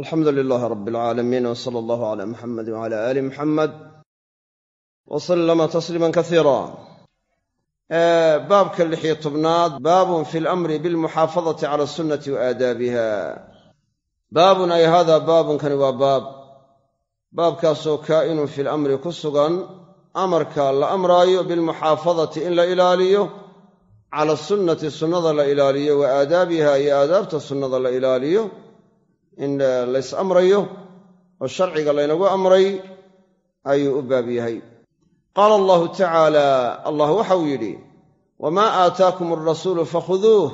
alxamdu lilaahi rab alcaalamiin w sala allahu cala muxamedi wcala aali muxamed wa sallama tasliiman kasiira baabka lixiyo tobnaad baabun fi lamri bilmuxaafadati cala sunnati wa aadaabiha. Baabun ay hada baabunkani waa baab. Baabkaasoo kaa'inun fi lamri ku sugan amarka la amraayo bilmuxaafadati in la ilaaliyo cala sunnati sunnada la ilaaliyo wa iyo aadaabta sunnada la ilaaliyo in lays amrayo oo sharciga laynagu amray ayuu u baab yahay. Qaala allahu tacaala allah waxau yidhi wamaa aataakum alrasuulu fakhuduuh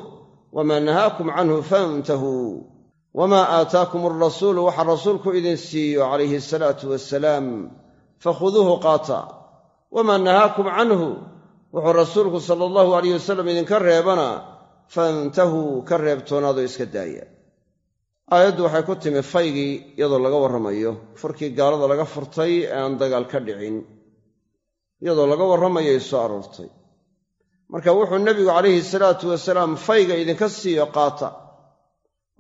wamaa nahaakum canhu fantahuu wamaa aataakum alrasuulu waxa rasuulku idin siiyo calayhi asalaatu wasalaam fakhuduuhu qaata. Wamaa nahaakum canhu wuxuu rasuulku sala allahu alayh wasalam idinka reebana fantahuu ka reebtoonaadoo iska daaya aayaddu waxay ku timi faygii iyadoo laga warramayo. Furkii gaalada laga furtay ee aan dagaal ka dhicin iyadoo laga warramayay soo aroortay. Marka wuxuu nebigu calayhi salaatu wasalaam fayga idinka siiyo qaata.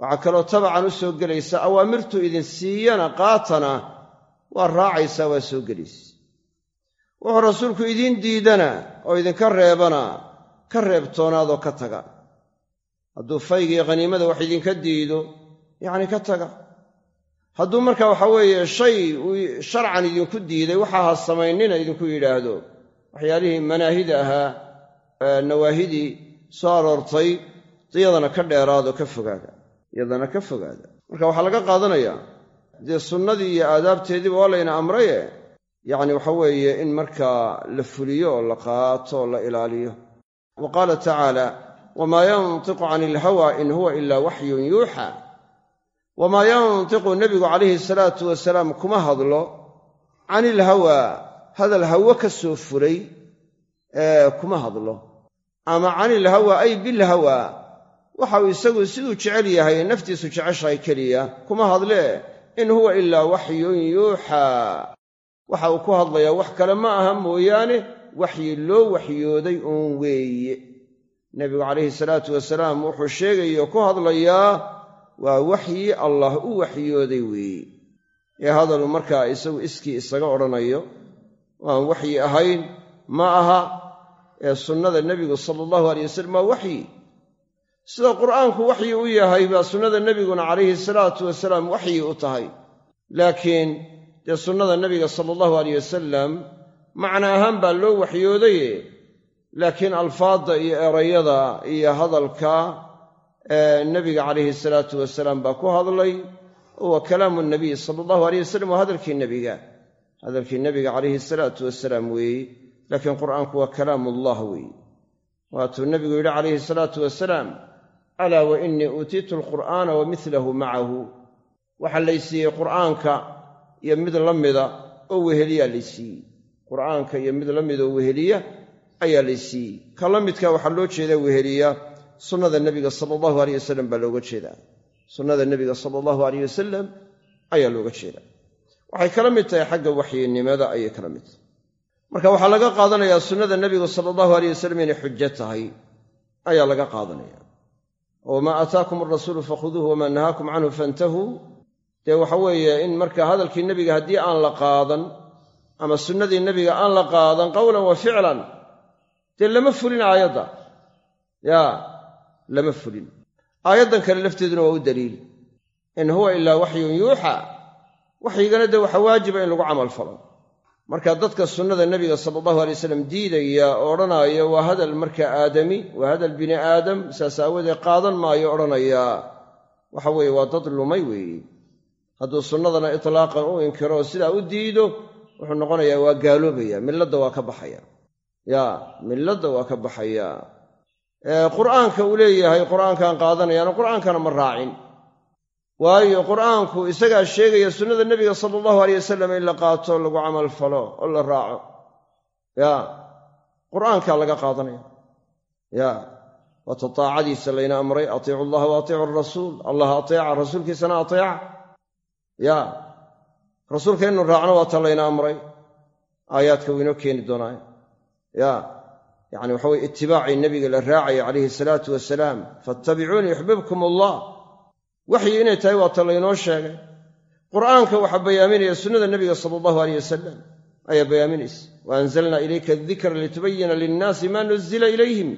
Waxaa kaloo tabacan u soo gelaysa awaamirtuu idin siiyana qaatana waa raacaysaa waa soo gelaysa. Wuxuu rasuulku idiin diidana oo idinka reebana ka reebtoonaadoo ka taga. Hadduu faygii khaniimada wax idinka diido yacni ka taga. Hadduu marka waxa weeye shay sharcan idinku diiday waxa ha samaynina idinku yidhaahdo. Waxyaalihii manaahida ahaa nawaahidii soo aroortay iyadana ka dheeraado ka fogaada iyadana ka fogaada marka waxaa laga qaadanayaa dee sunnadii iyo aadaabteediiba waa layna amraye? Yacni waxa weeye in markaa la fuliyo oo la qaato oo la ilaaliyo. Wa qaala tacaala wamaa yantiqu cani ilhawa in huwa ilaa waxyun yuuxa wamaa yantiqu nebigu calayhi salaatu wasalaam kuma hadlo cani ilhawaa hadal hawo ka soo furay kuma hadlo ama cani ilhawaa ay bilhawaa waxa uu isagu siduu jecel yahay naftiisu jeceshahay keliya kuma hadlee in huwa ilaa waxyun yuuxaa waxa uu ku hadlayaa wax kale ma aha mooyaane waxyi loo waxyooday uun weeye nebigu calayhi salaatu wasalaam wuxuu sheegaya oo ku hadlayaa waa waxyi allah u waxyooday weeye ee hadalu markaa isagu iskii isaga odhanayo waan waxyi ahayn ma aha. Ee sunnada nebigu sala allahu alay wasalam waa waxyi. Sida qur'aanku waxyi u yahay baa sunnada nebiguna calayhi salaatu wasalaam waxyi u tahay. Laakiin dee sunnada nebiga sala allahu aleyh wasalam macna ahaan baa loo waxyoodaye. Laakiin alfaadda iyo erayada iyo hadalka nebiga calayhi salaatu wasalaam baa ku hadlay wa kalaamu nabiy sala allahu aleyh wasalam waa hadalkii nebiga hadalkii nebiga calayhi salaatu wasalaam weeye laakiin qur'aanku waa kalaamullah weeye waatuu nebigu yidhi calayhi salaatu wasalaam alaa wa innii uutiitu alqur'aana wa milahu macahu. Waxaa laysiiyey qur'aanka iyo mid la mida oo weheliyaa laysiiyey qur'aanka iyo mid la midoo weheliya ayaa laysiiyey ka la midka waxaa loo jeedaa weheliya sunnada nebiga sala allahu aleyh wasalam baa looga jeedaa. Sunnada nebiga sala allahu aleyh wasalam ayaa looga jeedaa. Waxay kala mid tahay xagga waxyinimada ayay kala mid tahay. Marka waxaa laga qaadanayaa sunnada nebigu sala allahu aleyh wasalam inay xujo tahay ayaa laga qaadanaya wamaa aataakum alrasuulu fakhuduuhu wamaa nahaakum canhu fantahuu dee waxa weeye in marka hadalkii nebiga haddii aan la qaadan ama sunnadii nebiga aan la qaadan qowlan wa ficlan dee lama fulin aayadda. Yaa lama fulin. Aayaddan kale lafteeduna waa u daliil. In huwa ilaa waxyun yuuxa waxyigana dee waxa waajiba in lagu camal falo. Marka dadka sunnada nebiga sala allahu alay wasalam diidaya oo odhanaya waa hadal marka aadami waa hadal bini aadam saas aawoodee qaadan maayo odhanayaa waxa weeye waa dad lumay weeye. Hadduu sunnadana itlaaqan u inkiro oo sidaa u diido wuxuu noqonayaa waa gaaloobaya milladda waa ka baxaya yaa milladda waa ka baxaya qur'aanka uu leeyahay qur'aankaan qaadanayaana qur'aankana ma raacin. Waayo qur'aanku isagaa sheegaya sunnada nebiga sala allahu aleyh wasalam in la qaato lagu camal falo oo la raaco. Yaa qur'aankaa laga qaadanaya. Ya waata taacadiisa layna amray atiicu allaha wa atiicu arasuul allah ateeca rasuulkiisana ateeca. Ya rasuulka inu raacno waata layna amray. Aayaadka wuu inoo keeni doonaaye ya yacni waxa weye itibaacii nebiga la raacaya calayhi salaatu wasalaam faatabicuunii yuxbibkum allah waxyi inay tahay waata laynoo sheegay qur'aanka waxaa bayaaminaya sunnada nebiga sala allahu aleyh wasalam ayaa bayaaminaysa wa anzalnaa ilayka adikra litubayina linnaasi maa nuzila ilayhim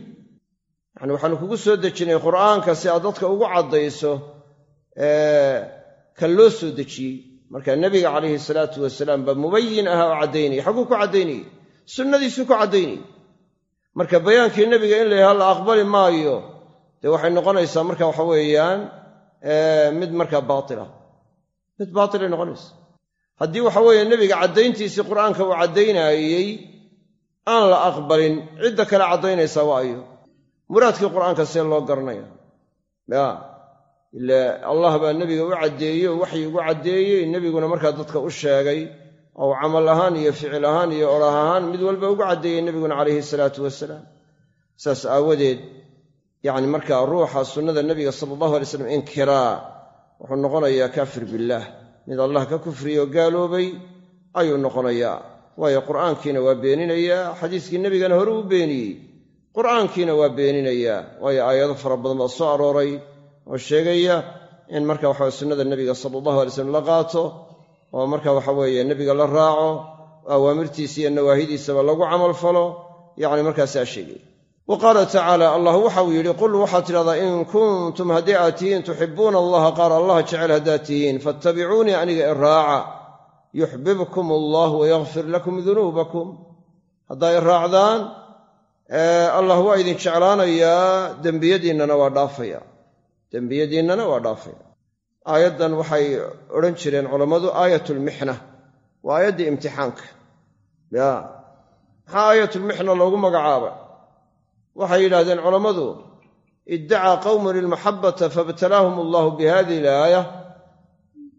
yani waxaanu kugu soo dejinay qur'aanka si aad dadka ugu caddayso kan loo soo dejiyey marka nebiga calayhi salaatu wasalaam baa mubayin ahaa oo caddaynaya xagguu ku caddaynayey sunnadiisuu ku caddaynayey marka bayaankii nebiga in la yidhaha la aqbali maayo. Dee waxay noqonaysaa marka waxa weeyaan mid markaa baatila mid baatilay noqonaysa haddii waxa weeye nebiga caddayntiisii qur'aanka uu caddaynaayey aan la aqbalin cidda kale caddaynaysaa waa ayo muraadkii qur'aanka see loo garanaya. Ya ile allah baa nebiga u caddeeyey oo waxyi ugu caddeeyey nebiguna markaa dadka u sheegay ou camal ahaan iyo ficil ahaan iyo odhah ahaan mid walba ugu caddeeyey nebiguna calayhi salaatu wasalaam saas aawadeed yacni markaa ruuxa sunnada nebiga sala allahu alay slam inkiraa wuxuu noqonayaa kaafir billaah mid allah ka kufriyey oo gaaloobay ayuu noqonayaa. Waayo qur'aankiina waa beeninayaa xadiiskii nebigana hore u beeniyey. Qur'aankiina waa beeninayaa waayo aayado fara badan baa soo arooray oo sheegaya in marka waxawe sunnada nebiga sala allahu alay slam la qaato oo marka waxa weeye nebiga la raaco awaamirtiisa iyo nawaahidiisaba lagu camal falo yacni markaasaa sheegaya wa qaala tacaala allah waxau yidhi qul waxaad tidhahdaa in kuntum haddii aad tihiin tuxibuuna allaha qaar allah jecel haddaad tihiin fattabicuunii aniga i raaca. Yuxbibkum allah wayakfir lakum dunuubakum. Haddaa i raacdaan allah waa idin jeclaanayaa dembiyadiinnana waa dhaafaya. Dembiyadiinnana waa dhaafaya aayaddan waxay odhan jireen culammadu aayatulmixna waa aayaddii imtixaanka. Ya maxaa aayatulmixna loogu magacaaba waxay yidhahdeen culammadu iddacaa qawmun ilmaxabbata faibtalaahum allahu bi hadihi ilaaya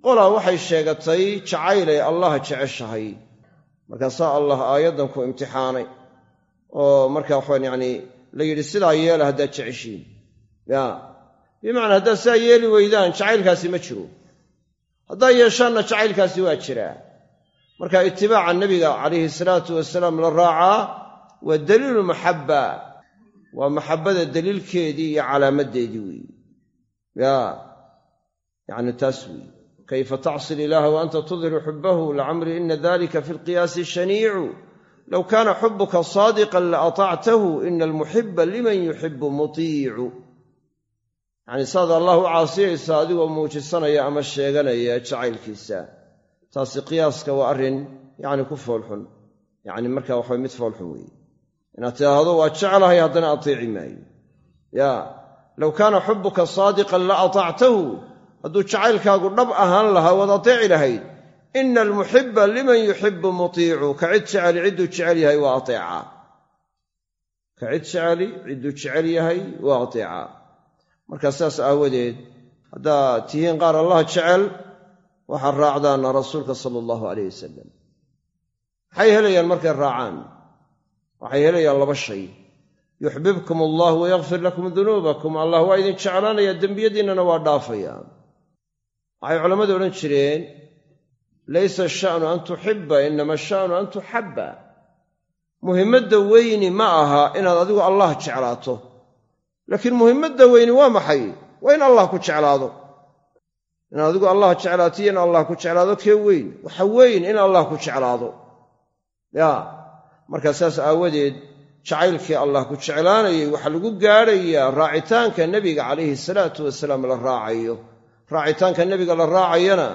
qolaa waxay sheegatay jacaylay allah jeceshahay. Markaasaa allah aayaddan ku imtixaanay. Oo marka waxaan yacni la yidhi sidaa yeela haddaad jeceshiin. Ya bimacnaa haddaad sidaa yeeli weydaan jacaylkaasi ma jiro. Haddaad yeeshaanna jacaylkaasi waa jiraa marka itibaaca nebiga calayhi salaatu wasalaam la raacaa waa daliilu maxabba. Waa maxabbada daliilkeedii iyo calaamaddeedii weeye ya yacni taas weeye kayfa tacsi ilaaha wa anta tudhiru xubbahu lacamri ina dalika fi lqiyaasi shaniicu. Low kaana xubuka saadiqan la atactahu ina almuxiba liman yuxibu mutiicu yacni saad allah u caasiyaysa adigoo muujisanaya ama sheeganaya jacaylkiisa. Taasi qiyaaska waa arrin yacni ku foolxun. Yacni marka waxa mid foolxun weeye. Inaad tidhaahdo waa jeclahay haddana atiici maayo. Ya low kaana xubuka saadiqan la atactahu hadduu jacaylkaagu dhab ahaan lahaa waad ateeci lahayd. Ina almuxiba liman yuxibu mutiicu ka cid jeceli cidduu jecel yahay waa ateecaa ka cid jeceli cidduu jecel yahay waa ateecaa markaa saas aawadeed haddaad tihiin qaar allah jecel waxaad raacdaana rasuulka sala allahu aleyh wasalam maxay helayaan markay raacaan. Waxay helayaan laba shay. Yuxbibkum allah wayakfir lakum dunuubakum. Allah waa idin jeclaanaya dembiyadiinnana waa dhaafayaan. Waxay culammadu odhan jireen laysa asha'nu an tuxibba inama asha'nu an tuxabba muhimmadda weyni ma aha inaad adigu allah jeclaato laakiin muhimmadda weyni waa maxay? Waa in allah ku jeclaado. Inaad adigu allah jeclaato iyo in allah ku jeclaado kee weyn? Waxa weyn in allah ku jeclaado. Ya markaa saas aawadeed jacaylkii allah ku jeclaanayay waxaa lagu gaadhayaa raacitaanka nebiga calayhi salaatu wasalaam la raacayo. Raacitaanka nebiga la raacayana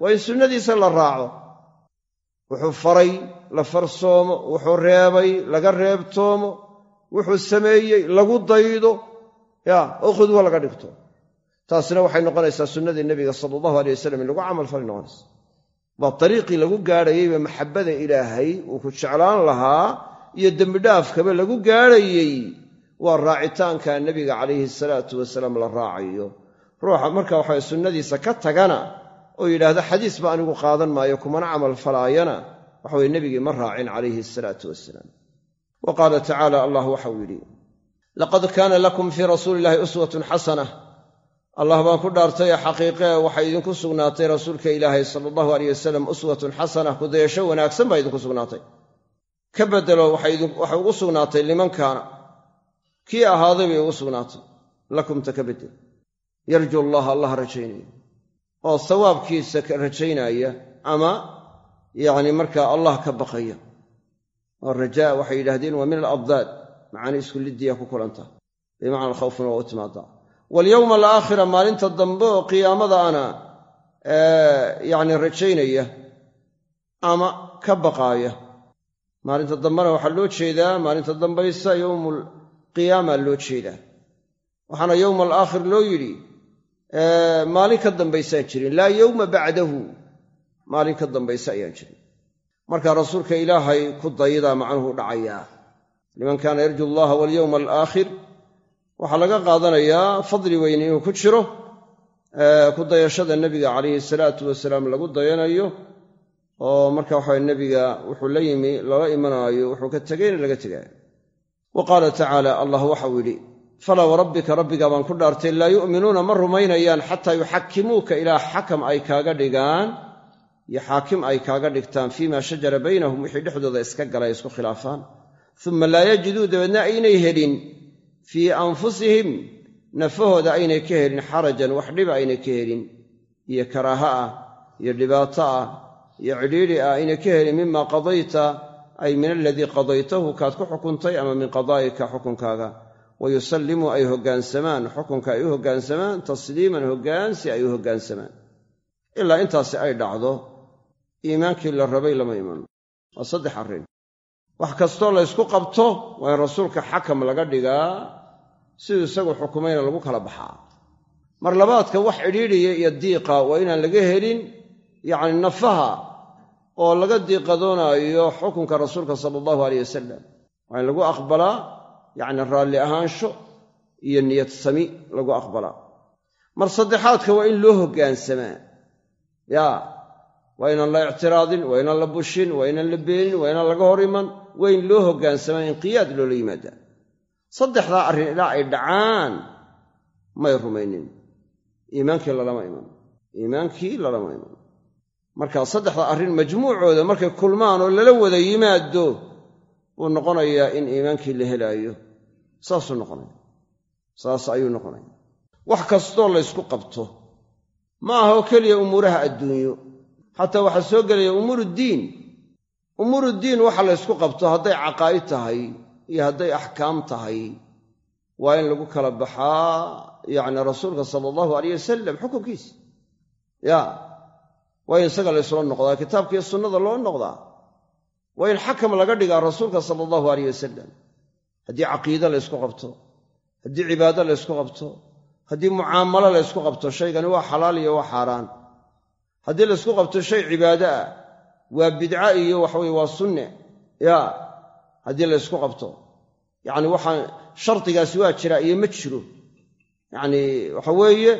waa in sunnadiisa la raaco. Wuxuu faray la farsoomo wuxuu reebay laga reebtoomo wuxuu sameeyey lagu daydo ya oo khudwo laga dhigto. Taasina waxay noqonaysaa sunnadii nebiga sala allahu alay wasalam in lagu camal falay noqonaysa. Waa dariiqii lagu gaadhayeyba maxabbada ilaahay uu ku jeclaan lahaa iyo dembidhaafkaba lagu gaadhayey waa raacitaanka nebiga calayhi salaatu wasalaam la raacayo. Ruuxa marka waxa sunnadiisa ka tagana oo yidhaahda xadiis ba anigu qaadan maayo kumana camal falaayana. Waxaweye nebigii ma raacin calayhi asalaatu wasalaam. Wa qaala tacaala allah waxau yidhi laqad kaana lakum fii rasuuli illahi uswatun xasana allah baan ku dhaartay xaqiiqee waxay idinku sugnaatay rasuulka ilaahay sala allahu aleyh wasalam uswatun xasana kudayasho wanaagsan baa idinku sugnaatay ka bedelo waxay ugu sugnaatay liman kaana kii ahaaday bay ugu sugnaatay lakumta ka bedel yarju allaha allah rajaynaya oo sawaabkiisa rajaynaya ama yacni markaa allah ka baqaya oo rajaa waxay yidhahdeen waa min alabdaad macaani isku liddiya ku kulanta. Bimacna alkhawfuna waa u timaadaa walyowma alaakhira maalinta dambe oo qiyaamadaana yacni rajaynaya ama ka baqaaya. Maalinta dambena waxaa loo jeedaa maalinta dambaysa yowmul qiyaama loo jeedaa. Waxaana yowma alaakhir loo yidhi maalin ka dambaysaan jirin. Laa yowma bacdahu maalin ka dambaysa ayaan jirin. Marka rasuulka ilaahay ku dayadaa macnuhu dhacayaa liman kaana yarju allaha walyowma alaakhir waxaa laga qaadanayaa fadli weyne inuu ku jiro ku dayashada nebiga calayhi salaatu wasalaam lagu dayanayo oo marka waxa nebiga wuxuu la yimi lala imanaayo wuxuu ka tegayna laga tegaayo wa qaala tacaala allah waxau yidhi falaa warabbika rabbiga baan ku dhaartay laa yu'minuuna ma rumaynayaan xataa yuxakimuuka ilaa xakam ay kaaga dhigaan iyo xaakim ay kaaga dhigtaan fiima shajara baynahum wixii dhexdooda iska galay isku khilaafaan uma laa yajiduu dabeedna aynay helin fii anfusihim nafahooda aynay ka helin xarajan wax dhiba aynay ka helin iyo karaaha ah iyo dhibaato ah iyo cidhiidhi ah aynay ka helin mima qadayta ay min aladii qadaytahu kaad ku xukuntay ama min qadaa'ika xukunkaaga. Wa yusallimuu ay hoggaansamaan xukunka ay u hoggaansamaan tasliiman hoggaansi ay u hoggaansamaan ilaa intaasi ay dhacdo iimaankii la rabay lama iman. Waa saddex arrin wax kastoo laysku qabto waa in rasuulka xakam laga dhigaa siduu isagu xukumayna lagu kala baxaa. Mar labaadka wax cidhiidhiya iyo diiqa waa inaan laga helin yacni nafaha oo laga diiqadoonaayo xukunka rasuulka sala allahu aleyh wasalam waa in lagu aqbalaa yacni raalli ahaansho iyo niyad sami lagu aqbalaa. Mar saddexaadka waa in loo hoggaansamaa yaa waa la ictiraadin waa inaan la bushin waa inaan la beenin waa inaan laga hor iman waa in loo hoggaansamaa inqiyaad loola yimaadaa saddexdaa arrin ilaa ay dhacaan may rumaynin. Iimaankii lalama iman. Iimaankii lalama iman. Marka saddexda arrin majmuucooda markay kulmaan oo lala wada yimaado wuu noqonayaa in iimaankii la helaayo. Saasuu noqonaya. Saas ayuu noqonaya. Wax kastoo laysku qabto. Ma aha oo keliya umuuraha adduunyo xataa waxaa soo gelaya umuuruddiin umuuruddiin waxa laysku qabto hadday caqaa'id tahay iyo hadday axkaam tahay. Waa in lagu kala baxaa yacni rasuulka sala allahu alayh wasalam xukunkiisa ya waa in isaga laysula noqdaa kitaabkiiyo sunnada loo noqdaa. Waa in xakam laga dhigaa rasuulka sala allahu alayh wasalam haddii caqiide laysku qabto haddii cibaado laysku qabto haddii mucaamalo laysku qabto shaygani waa xalaal iyo waa xaaraan haddii laysku qabto shay cibaado ah waa bidca iyo waxaweye waa sunne. Ya haddii laysku qabto. Yacni waxaa shardigaasi waa jiraa iyo ma jiro. Yacni waxa weeye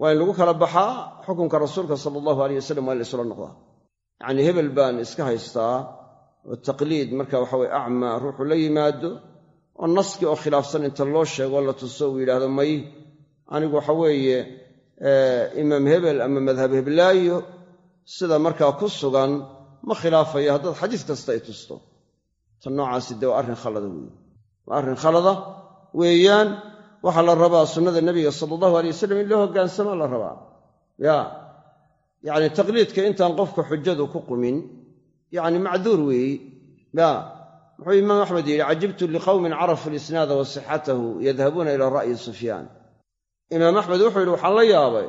waa in lagu kala baxaa xukunka rasuulka sala allahu aleyh wasalam waa in laysula noqdaa. Yacni hebel baan iska haystaa oo taqliid marka waxa weye acmaa ruuxu la yimaado oo naskii oo khilaafsan inta loo sheego la tuso uu yidhaahdo may anigu waxa weeye imaam hebel ama madhab heblaayo sida markaa ku sugan ma khilaafayo haddaad xadiis kasta ay tusto. Tan noocaasi dee waa arrin khalada weeye? Waa arrin khalada weeyaan waxaa la rabaa sunnada nebiga sala allahu alay wasalam in loo hoggaansama la rabaa. Ya yacni taqliidka intaan qofka xujadu ku qumin yacni macduur weeyi ya muxuu imaam axmed yidhi cajibtu liqowmin carafu lisnaada wa sixatahu yadhabuuna ila ra'yi sufyaan imaam axmed wuxuu yidhi waxaan la yaabay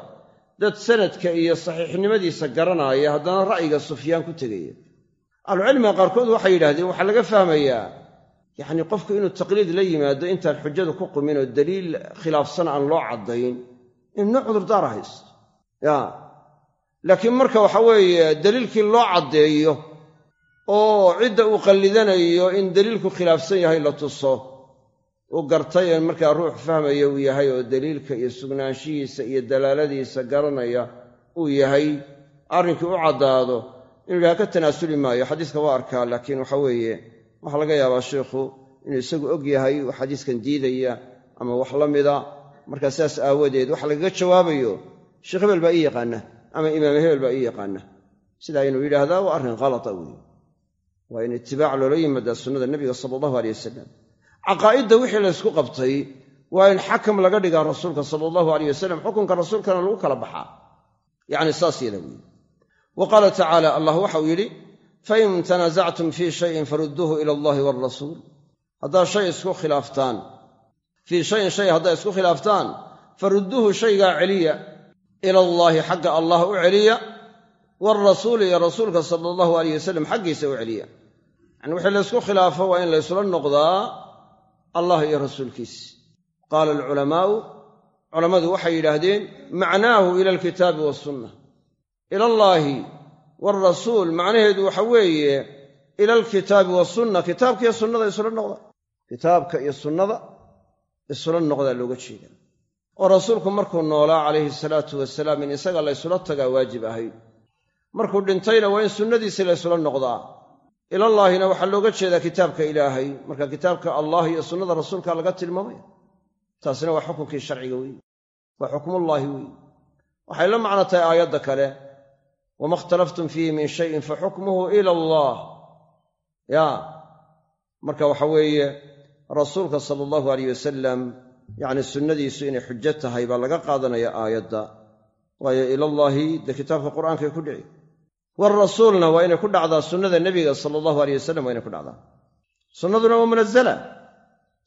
dad sanadka iyo saxiixnimadiisa garanaaya haddana ra'yiga sufyaan ku tegaya. Ahlucilmiga qaarkood waxay yidhahdeen waxaa laga fahmayaa yacnii qofku inuu taqliid la yimaado intaan xujadu ku qumin oo daliil khilaafsan aan loo caddayn inuu cudurdaara haysto. Ya laakiin marka waxa weeye daliilkii loo caddeeyo oo cidda uu qallidanayo in daliilku khilaafsan yahay la tuso uu gartay markaa ruux fahmaya uu yahay oo daliilka iyo sugnaanshihiisa iyo dalaaladiisa garanaya uu yahay arrinkii u caddaado inuu yidhaha ka tanaasuli maayo. Xadiiska waa arkaa laakiin waxa weeye waxaa laga yaabaa sheikhu inuu isagu og yahay wax xadiiskan diidaya ama wax la mida. Markaa sidaas aawadeed waxa lagaga jawaabayo sheekh hebel baa ii yaqaana ama imaam hebel baa ii yaqaana sidaa inuu yidhaahdaa waa arrin khalata weeye. Waa in itibaac loola yimaadaa sunnada nebiga sala allahu aleyh wasalam caqaa'idda wixii laysku qabtay waa in xakam laga dhigaa rasuulka sala allahu aleyh wasalam xukunka rasuulkana lagu kala baxaa. Yacni saas yada weeye. Wa qaala tacaala allah waxau yidhi fain tanaasactum fii shayin farudduuhu ila allahi waalrasuul haddaad shay isku khilaaftaan fii shayin shay haddaad isku khilaaftaan farudduuhu shaygaa celiya ila allaahi xagga allah u celiya waalrasuuli iyo rasuulka sala allahu alayh wasalam xaggiisa u celiya. Yacni wixii laysku khilaafo waa in laysula noqdaa allah iyo rasuulkiis. Qaala alculamaa'u culammadu waxay yidhaahdeen macnaahu ila alkitaabi waasunna ila allaahi waalrasuul macnaheedu waxa weeye ila alkitaabi waasunna kitaabka iyo sunnada isula noqda. Kitaabka iyo sunnada isula noqdaa looga jeeda oo rasuulku markuu noolaa calayhi salaatu wasalaam in isaga laysula tagaa waajib ahayd markuu dhintayna waa in sunnadiisii laysula noqdaa ilallaahina waxaa looga jeedaa kitaabka ilaahay. Marka kitaabka allah iyo sunnada rasuulka laga tilmaamaya taasina waa xukunkii sharciga weeye waa xukmullaahi weeye waxay la macno tahay aayadda kale wama ikhtalaftum fiihi min shayin fa xukmuhu ila allah. Ya marka waxa weeye rasuulka sala allahu alayh wasalam yacni sunnadiisu inay xujo tahay baa laga qaadanaya aayadda. Waayo ilallaahi dee kitaabka qur'aankay ku dhici waalrasuulna waa inay ku dhacdaa sunnada nebiga sala allahu aleyh wasalam waa inay ku dhacdaa. sunnaduna waa munazala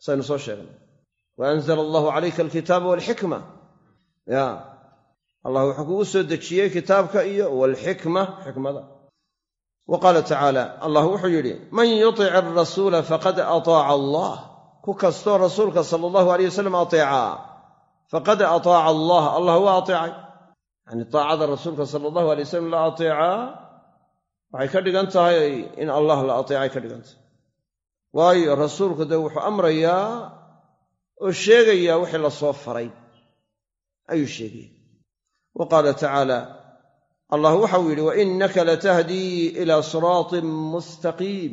saynu soo sheegnay. wa anzala allahu calayka alkitaaba waalxikma ya allah wuxuu kugu soo dejiyey kitaabka iyo waalxikma xikmada. Wa qaala tacaala allah wuxuu yidhi man yutic arasuula faqad ataaca allah. Ku kastoo rasuulka sala allahu aleyh wasalam ateecaa faqad ataaca allah. Allah waa ateecay yacni taacada rasuulka sala allahu alay wasalam la ateecaa waxay ka dhigan tahay in allah la ateecay ka dhigan tahay. Waayo rasuulku dee wuxuu amrayaa oo sheegayaa wixii la soo faray. Ayuu sheegaya. Wa qaala tacaala allah waxau yidhi wa innaka latahdii ilaa siraatin mustaqiim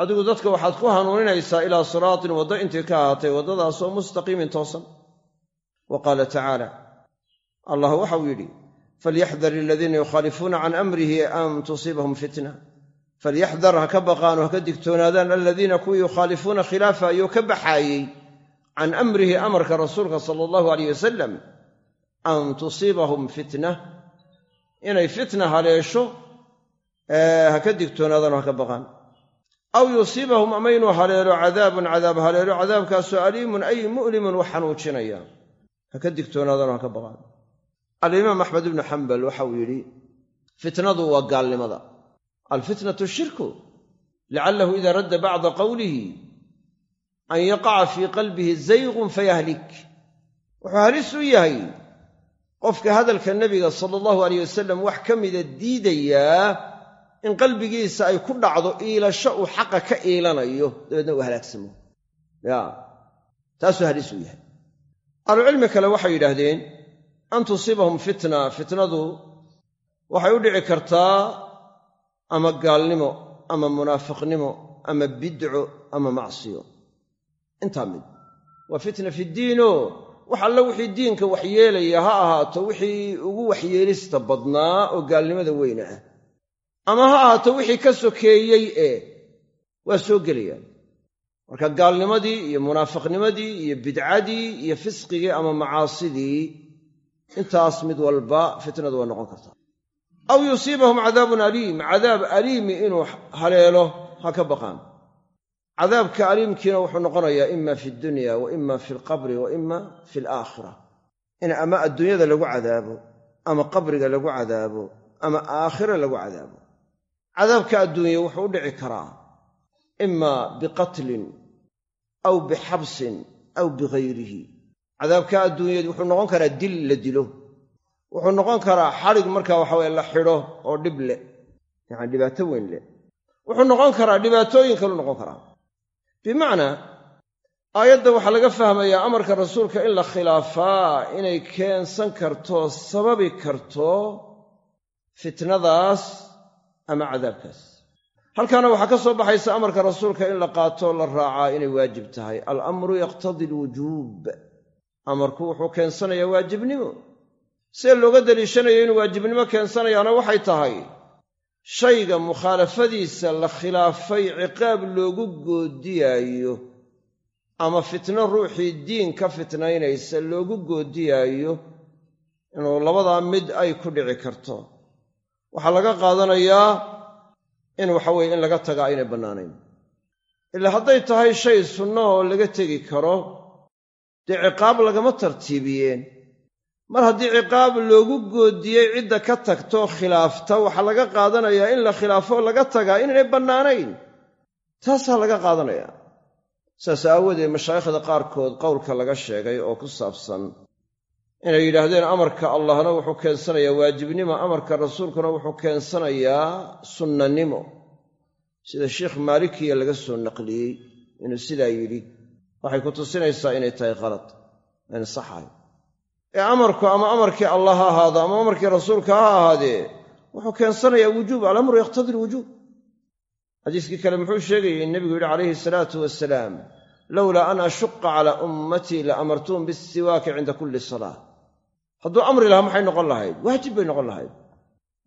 adigu dadka waxaad ku hanuuninaysaa ilaa siraatin waddo intii ka ahaatay waddadaasoo mustaqiimin toosan. Wa qaala tacaala allah waxau yidhi falyaxdar aladiina yukhaalifuuna can amrihi an tusiibahum fitna. Falyaxdar ha ka baqaan ha ka digtoonaadaan aladiina kuwii yukhaalifuuna khilaafa ayuu ka baxaayey can amrihi amarka rasuulka sala allahu aleyh wasalam an tusiibahum fitna. Inay fitna haleesho ha ka digtoonaadaan oo ha ka baqaan. Aw yusiibahum ama inuu haleelo cadaabun cadaab haleelo cadaabkaasoo aliimun ay mu'limun wax xanuujinaya ha ka digtoonaadaan oo ha ka baqaan alimaam axmed ibnu xambal waxauu yidhi fitnadu waa gaalnimada. Alfitnatu shirku lacalahu ida radda bacda qowlihi an yaqaca fii qalbihi zayqun fayahlik. Wuxuu halis u yahay qofka hadalka nebiga sala allahu aleyh wasalam wax ka mida diidayaa in qalbigiisa ay ku dhacdo iilasho uu xaqa ka iilanayo. Dabeedna uu halaagsamo ya taasuu halis u yahay. Ahlucilmi kale waxay yidhaahdeen an tusiibahum fitna. Fitnadu waxay u dhici kartaa ama gaalnimo ama munaafiqnimo ama bidco ama macsiyo. Intaa mid waa fitna fiddiino wax alle wixii diinka waxyeelaya ha ahaato wixii ugu waxyeelista badnaa oo gaalnimada weyne ah. Ama ha ahaato wixii ka sokeeyey ee waa soo gelayaan. Marka gaalnimadii iyo munaafiqnimadii iyo bidcadii iyo fisqigii ama macaasidii intaas mid walba fitnadu waa noqon kartaa. Aw yusiibahum cadaabun aliim cadaab aliimi inuu haleelo ha ka baqaan. Cadaabka aliimkiina wuxuu noqonayaa ima fi dunya wa ima fi alqabri wa ima fi alaakhira. In ama adduunyada lagu cadaabo ama qabriga lagu cadaabo ama aakhira lagu cadaabo. Cadaabka adduunya wuxuu u dhici karaa ima biqatlin aw bixabsin aw bigayrihi cadaabka adduunyadu wuxuu noqon karaa dil la dilo. Wuxuu noqon karaa xadhig markaa waxaweye la xidho oo dhib leh yacani dhibaato weyn leh wuxuu noqon karaa dhibaatooyin kalu noqon karaa. Bimacnaa aayadda waxaa laga fahmayaa amarka rasuulka in la khilaafaa inay keensan karto sababi karto fitnadaas ama cadaabkaas. Halkaana waxaa ka soo baxaysa amarka rasuulka in la qaato la raacaa inay waajib tahay. Alamru yaqtadi alwujuub amarku wuxuu keensanayaa waajibnimo. See looga daliishanayo inuu waajibnimo keensanayaana waxay tahay shayga mukhaalafadiisa la khilaafay ciqaab loogu goodiyaayo ama fitno ruuxii diin ka fitnaynaysa loogu goodiyaayo inuu labadaa mid ay ku dhici karto. Waxaa laga qaadanayaa in waxa weeye in laga taga aynay bannaanayn. Ilaa hadday tahay shay sunno oo laga tegi karo dee ciqaab lagama tartiibiyeen. Mar haddii ciqaab loogu goodiyey cidda ka tagtoo khilaafta waxaa laga qaadanayaa in la khilaafo laga tagaa inaynay bannaanayn. Taasaa laga qaadanayaa. Saas aawadeed mashaayikhda qaarkood qowlka laga sheegay oo ku saabsan inay yidhaahdeen amarka allahna wuxuu keensanayaa waajibnimo amarka rasuulkuna wuxuu keensanayaa sunnanimo. Sida sheikh maalikiya laga soo naqliyey inuu sidaa yidhi waxay ku tusinaysaa inay tahay khalad ayna saxahay ee amarku ama amarkii allah ha ahaado ama amarkii rasuulka ha ahaadee wuxuu keensanayaa wujuub alamru yaqtadi lwujuub xadiiskii kale muxuu sheegayay in nebigu yidhi calayhi salaatu wasalaam lowlaa an ashuqa calaa ummatii la amartuhum bisiwaaki cinda kulli salaa hadduu amri lahaa maxay noqon lahayd? Waajib bay noqon lahayd.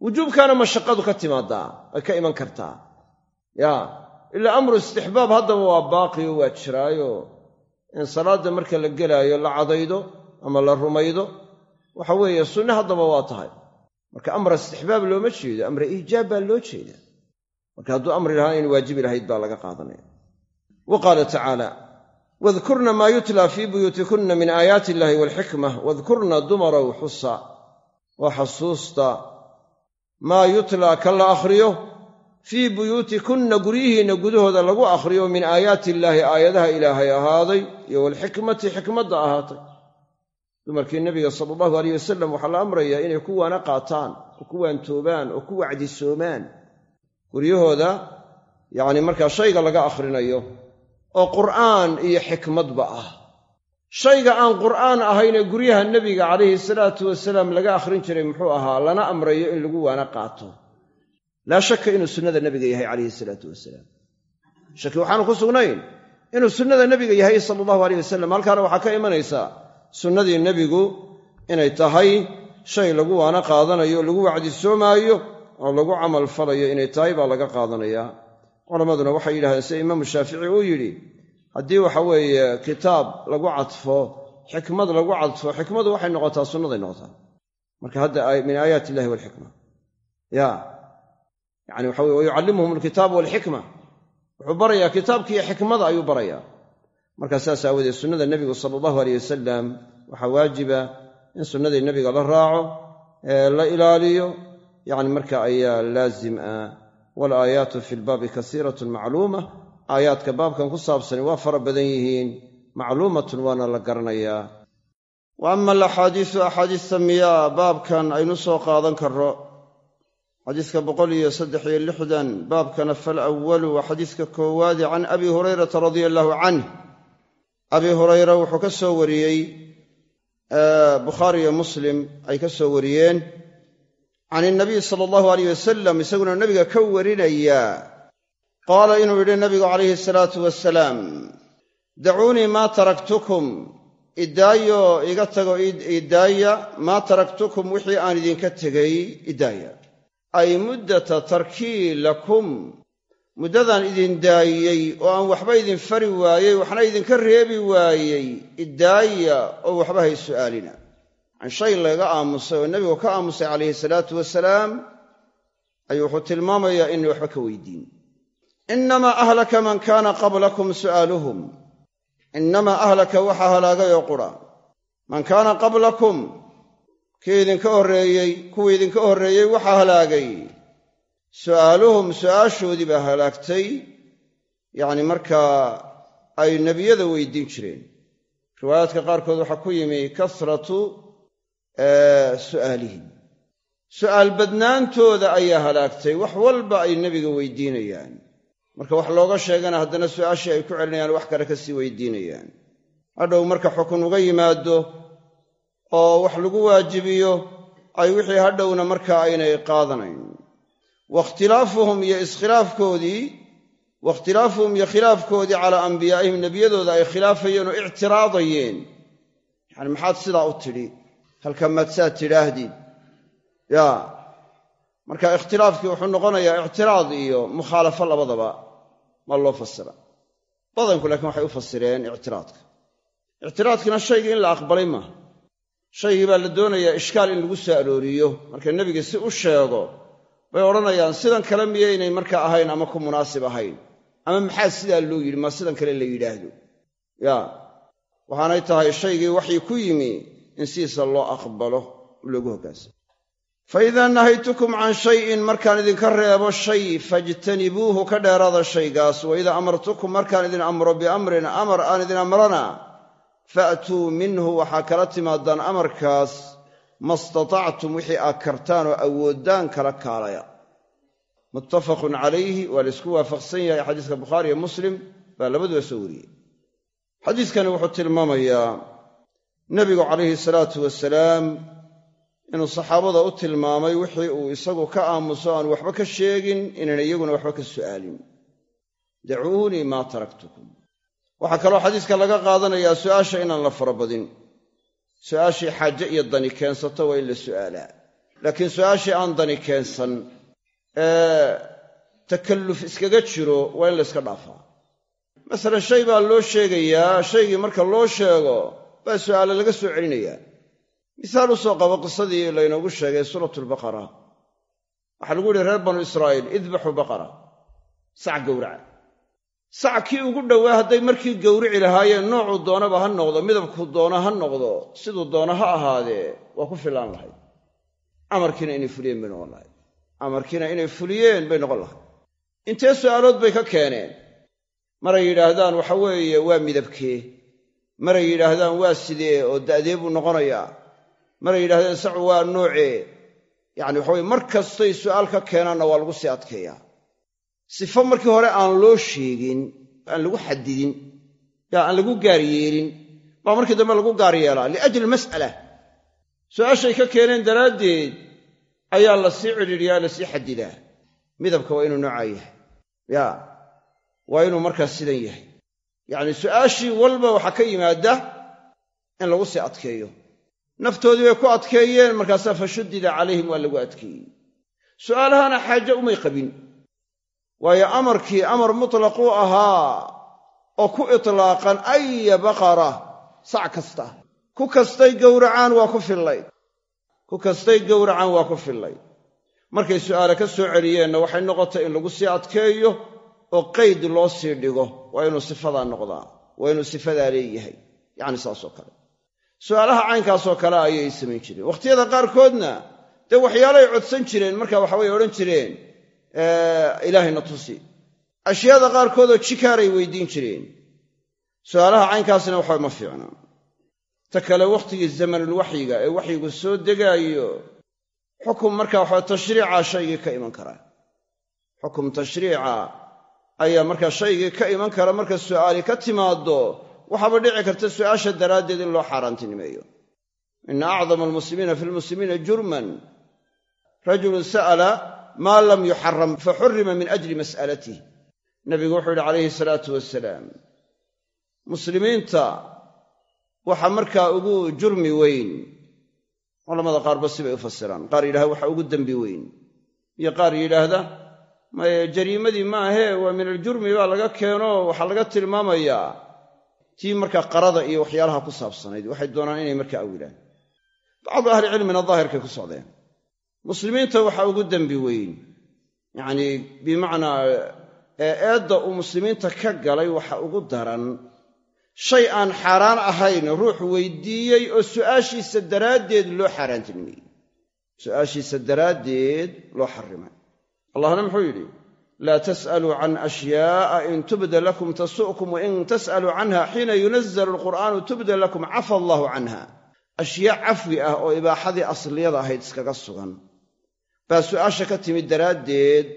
Wujuubkaana mashaqadu ka timaadaa ay ka iman kartaa. Yaa ilaa amru istixbaab haddaba waa baaqiyo waa jiraayo in salaadda marka la gelaayo la cadaydo ama la rumaydo waxa weeye sunne haddaba waa tahay. Marka amra istixbaab looma jeedo amra iijaab baa loo jeeda marka hadduu amri lahaa in waajibi lahayd baa laga qaadanaya. Wa qaala tacaala wadkurna maa yutla fii buyuutikunna min aayaati illaahi waalxikma wadkurna dumarow xusa oo xasuusta maa yutla ka la akhriyo fii buyuutikunna guryihiinna gudahooda lagu akhriyo min aayaati illaahi aayadaha ilaahay ahaaday iyo waalxikmati xikmadda ahaatay. Dumarkii nebiga sala allahu aleyh wasalam waxaa la amrayaa inay ku waana qaataan oo ku waantoobaan oo ku wacdisoomaan guryahooda yacni markaa shayga laga akhrinayo oo qur'aan iyo xikmadba ah. Shayga aan qur'aan ahaynee guryaha nebiga calayhi salaatu wasalaam laga akhrin jiray muxuu ahaa lana amrayo in lagu waana qaato laa shaka inuu sunnada nebiga yahay calayhi salaatu wasalaam shaki waxaanu ku sugnayn inuu sunnada nebiga yahay sala allahu aleyh wasalam halkaana waxaa ka imanaysaa sunnadii nebigu inay tahay shay lagu waana qaadanayo lagu wacdisoomaayo oo lagu camal falayo inay tahay baa laga qaadanayaa culammaduna waxay yidhahdeen sida imaamu shaafici uu yidhi haddii waxa weeye kitaab lagu cadfo xikmad lagu cadfo xikmadu waxay noqotaa sunnaday noqotaa. Marka hadda min aayaati illahi walxikma ya yani waxa weye wayucallimuhum alkitaaba walxikma. Wuxuu barayaa kitaabkiiyo xikmada ayuu barayaa. Marka saas aawadeed sunnada nebigu sala allahu aleyh wasalam waxaa waajiba in sunnadii nebiga la raaco la ilaaliyo. Yacni marka ayaa laazim ah walaayaatu fi lbaabi kasiiratun macluuma. Aayaadka baabkan ku saabsani waa fara badan yihiin. Macluumatun waana la garanayaa. Wa ama alaxaadiisu axaadiista miyaa baabkan aynu qaadan karro xadiiska boqol iyo saddex iyo lixdan baabkana falawalu waa xadiiska koowaadi can abi hurayrata radia allaahu canh abi hurayra wuxuu ka soo wariyey bukhaari iyo muslim ay ka soo wariyeen can inabiy sala allahu aleyh wasalam isaguna nebiga ka warinayaa qaala inuu yidhi nabigu calayhi salaatu wasalaam dacuunii maa taraktukum idaayo iga tago idaaya maa taraktukum wixii aan idinka tegay idaaya ay muddata tarkii lakum muddadaan idin daayey oo aan waxba idin fari waayey waxna idinka reebi waayey. Idaaya oo waxba hay su'aalina. Can shay laga aamusay oo nebigu ka aamusay calayhi salaatu wasalaam ayuu wuxuu tilmaamayaa inay waxba ka weydiin. Innamaa ahlaka man kaana qablakum su'aaluhum. Innamaa ahlaka waxaa halaagay oo qura. Man kaana qablakum kii idinka horreeyey kuwii idinka horreeyey waxaa halaagay. Su'aaluhum su'aashoodii baa halaagtay. Yacni markaa ay nebiyada weydiin jireen. Riwaayaadka qaarkood waxaa ku yimi kasratu su'aalihim. Su'aal badnaantooda ayaa halaagtay wax walba ay nebiga weydiinayaan. Marka wax looga sheegana haddana su'aashii ay ku celinayaan wax kale ka sii weydiinayaan. Hadhow marka xukun uga yimaado oo wax lagu waajibiyo ay wixii hadhowna markaa aynay qaadanayn. Wakhtilaafuhum iyo iskhilaafkoodii wakhtilaafuhum iyo khilaafkoodii calaa ambiyaa'ihim nebiyadooda ay khilaafayeen oo ictiraadayeen. Yacani maxaad sidaa u tidhi? Halka maad saad tidhaahdid yaa marka ikhtilaafkii wuxuu noqonayaa ictiraad iyo mukhaalafo labadaba ma loo fasira. Badanku laakiin waxay u fasireen ictiraadka. Ictiraadkina shaygii in la aqbalay maaha shaygii baa la doonayaa ishkaal in lagu soo arooriyo. Marka nebiga si u sheego bay odhanayaan sidan kale miyaynay markaa ahayn ama ku munaasib ahayn? Ama maxaa sidaa loo yidhi? Ma sidan kale la yidhaahdo? Ya waxaanay tahay shaygii waxii ku yimi in sidiisa loo aqbalo loogu hoggaansamo fa idaa nahaytukum can shayin markaan idinka reebo shay fajtanibuuhu ka dheeraada shaygaas. Wa idaa amartukum markaan idin amro biamrin amar aan idin amrana faatuu minhu waxaa kala timaadaan amarkaas ma statactum wixii aad kartaan oo awooddaan kala kaalaya. Muttafaqun calayhi waa la isku waafaqsan yahay xadiiska iyo muslim baa labaduba soo wariyey. Xadiiskani wuxuu tilmaamayaa nebigu calayhi salaatu wasalaam inuu saxaabada u tilmaamay wixii uu isagu ka aamuso aanu waxba ka sheegin inayna iyaguna waxba ka su'aalin. Dacuunii maa taraktukum waxaa kaloo xadiiska laga qaadanayaa su'aasha inaan la farabadin. Su'aashii xaaje iyo dani keensato waa in la su'aalaa laakiin su'aashii aan dani keensan ee takalluf iskaga jiro waa in la yska dhaafaa masalan shay baa loo sheegayaa shaygii marka loo sheego baa su'aale laga soo celinayaa. Misaal u soo qabo qisadii laynoogu sheegay suuratulbaqara waxaa lagu yihi reer banu israa'iil idbaxuu baqara sac gowraca sac kii ugu dhowaa hadday markii gowrici lahaayeen noocuu doonaba ha noqdo midabkuu doono ha noqdo siduu doono ha ahaadee waa ku fillaan lahayd. Amarkiina inay fuliyeen bay noqon lahayd. Amarkiina inay fuliyeen bay noqon lahayd. Intee su'aalood bay ka keeneen? Maray yidhaahdaan waxa weeye waa midabkee. Maray yidhaahdaan waa sidee? oo da'dee buu noqonayaa. Maray yidhahdeen sacu waa noocee yacni waxa weye mar kastay su'aal ka keenaanna waa lagu sii adkeeyaa sifo markii hore aan loo sheegin aan lagu xadidin yaa aan lagu gaar yeelin baa markii dambe lagu gaar yeelaa liajli mas'ala su'aashay ka keeneen daraaddeed ayaa la sii cidhiidhiyaa la sii xadidaa midabka waa inuu noocaa yahay. Ya waa inuu markaas sidan yahay. Yacni su'aashii walba waxaa ka yimaada in lagu sii adkeeyo. Naftoodii bay ku adkeeyeen markaasaa fa shuddida calayhim waa lagu adkeeyey. Su'aalahana xaaje umay qabin waayo amarkii amar mutlaquu ahaa oo ku itlaaqan aya baqara sac kasta. Ku kastay gowracaan waa ku fillayd. Ku kastay gowracaan waa ku fillayd. Markay su'aale ka soo celiyeenna waxay noqotay in lagu sii adkeeyo oo qayd loo sii dhigo. Waa inuu sifadaa noqdaa waa inuu sifadaa leeyahay. Yacni saasoo kale. Su'aalaha caynkaasoo kale ayay samayn jireen. Wakhtiyada qaarkoodna dee waxyaalay codsan jireen. Marka waxa weye odhan jireen ilaahayna tusi. Ashyaada qaarkoodoo jikaaray weydiin jireen. Su'aalaha caynkaasna waxa ma fiicna. Ta kale wakhtigii zamanulwaxyiga ee waxyigu soo degaayo xukum marka waxa tashriica shaygii ka iman karaa xukum tashriica ayaa markaa shaygii ka iman kara marka su'aali ka timaaddo waxaaba dhici karta su'aasha daraaddeed in loo xaaraantinimeeyo. Ina acdama almuslimiina fi lmuslimiina jurman. Rajulun sa'ala maa lam yuxaram faxurima min ajli mas'alatih nabigu wuxuu yidhi calayhi salaatu wasalaam muslimiinta waxa markaa ugu jurmi weyn culamada qaarba sibay u fasiraan qaar yidhahda waxa ugu dembi weyn. Iyo qaar yidhaahda maye jariimadii maahee waa min aljurmi baa laga keeno waxaa laga tilmaamayaa tii markaa qarada iyo waxyaalaha ku saabsanayd waxay doonaan inay markaa awilaan bacdu ahlicilmina daahirkay ku socdeen muslimiinta waxa ugu dembi weyn yacnii bimacnaa eedda uu muslimiinta ka galay waxa ugu daran shay aan xaaraan ahayn ruux weydiiyey oo su'aashiisa daraaddeed loo xaaraantinimeeyey. Su'aashiisa daraaddeed loo xarimay allahna muxuu yidhi laa tas'aluu can ashyaa'a in tubda lakum tasu'kum wain tas'aluu canha xiina yunazalu alqur'aanu tubda lakum cafa allaahu canha. Ashyaa cafwi ah oo ibaaxadii asliyada ahayd iskaga sugan baa su'aasha ka timid daraaddeed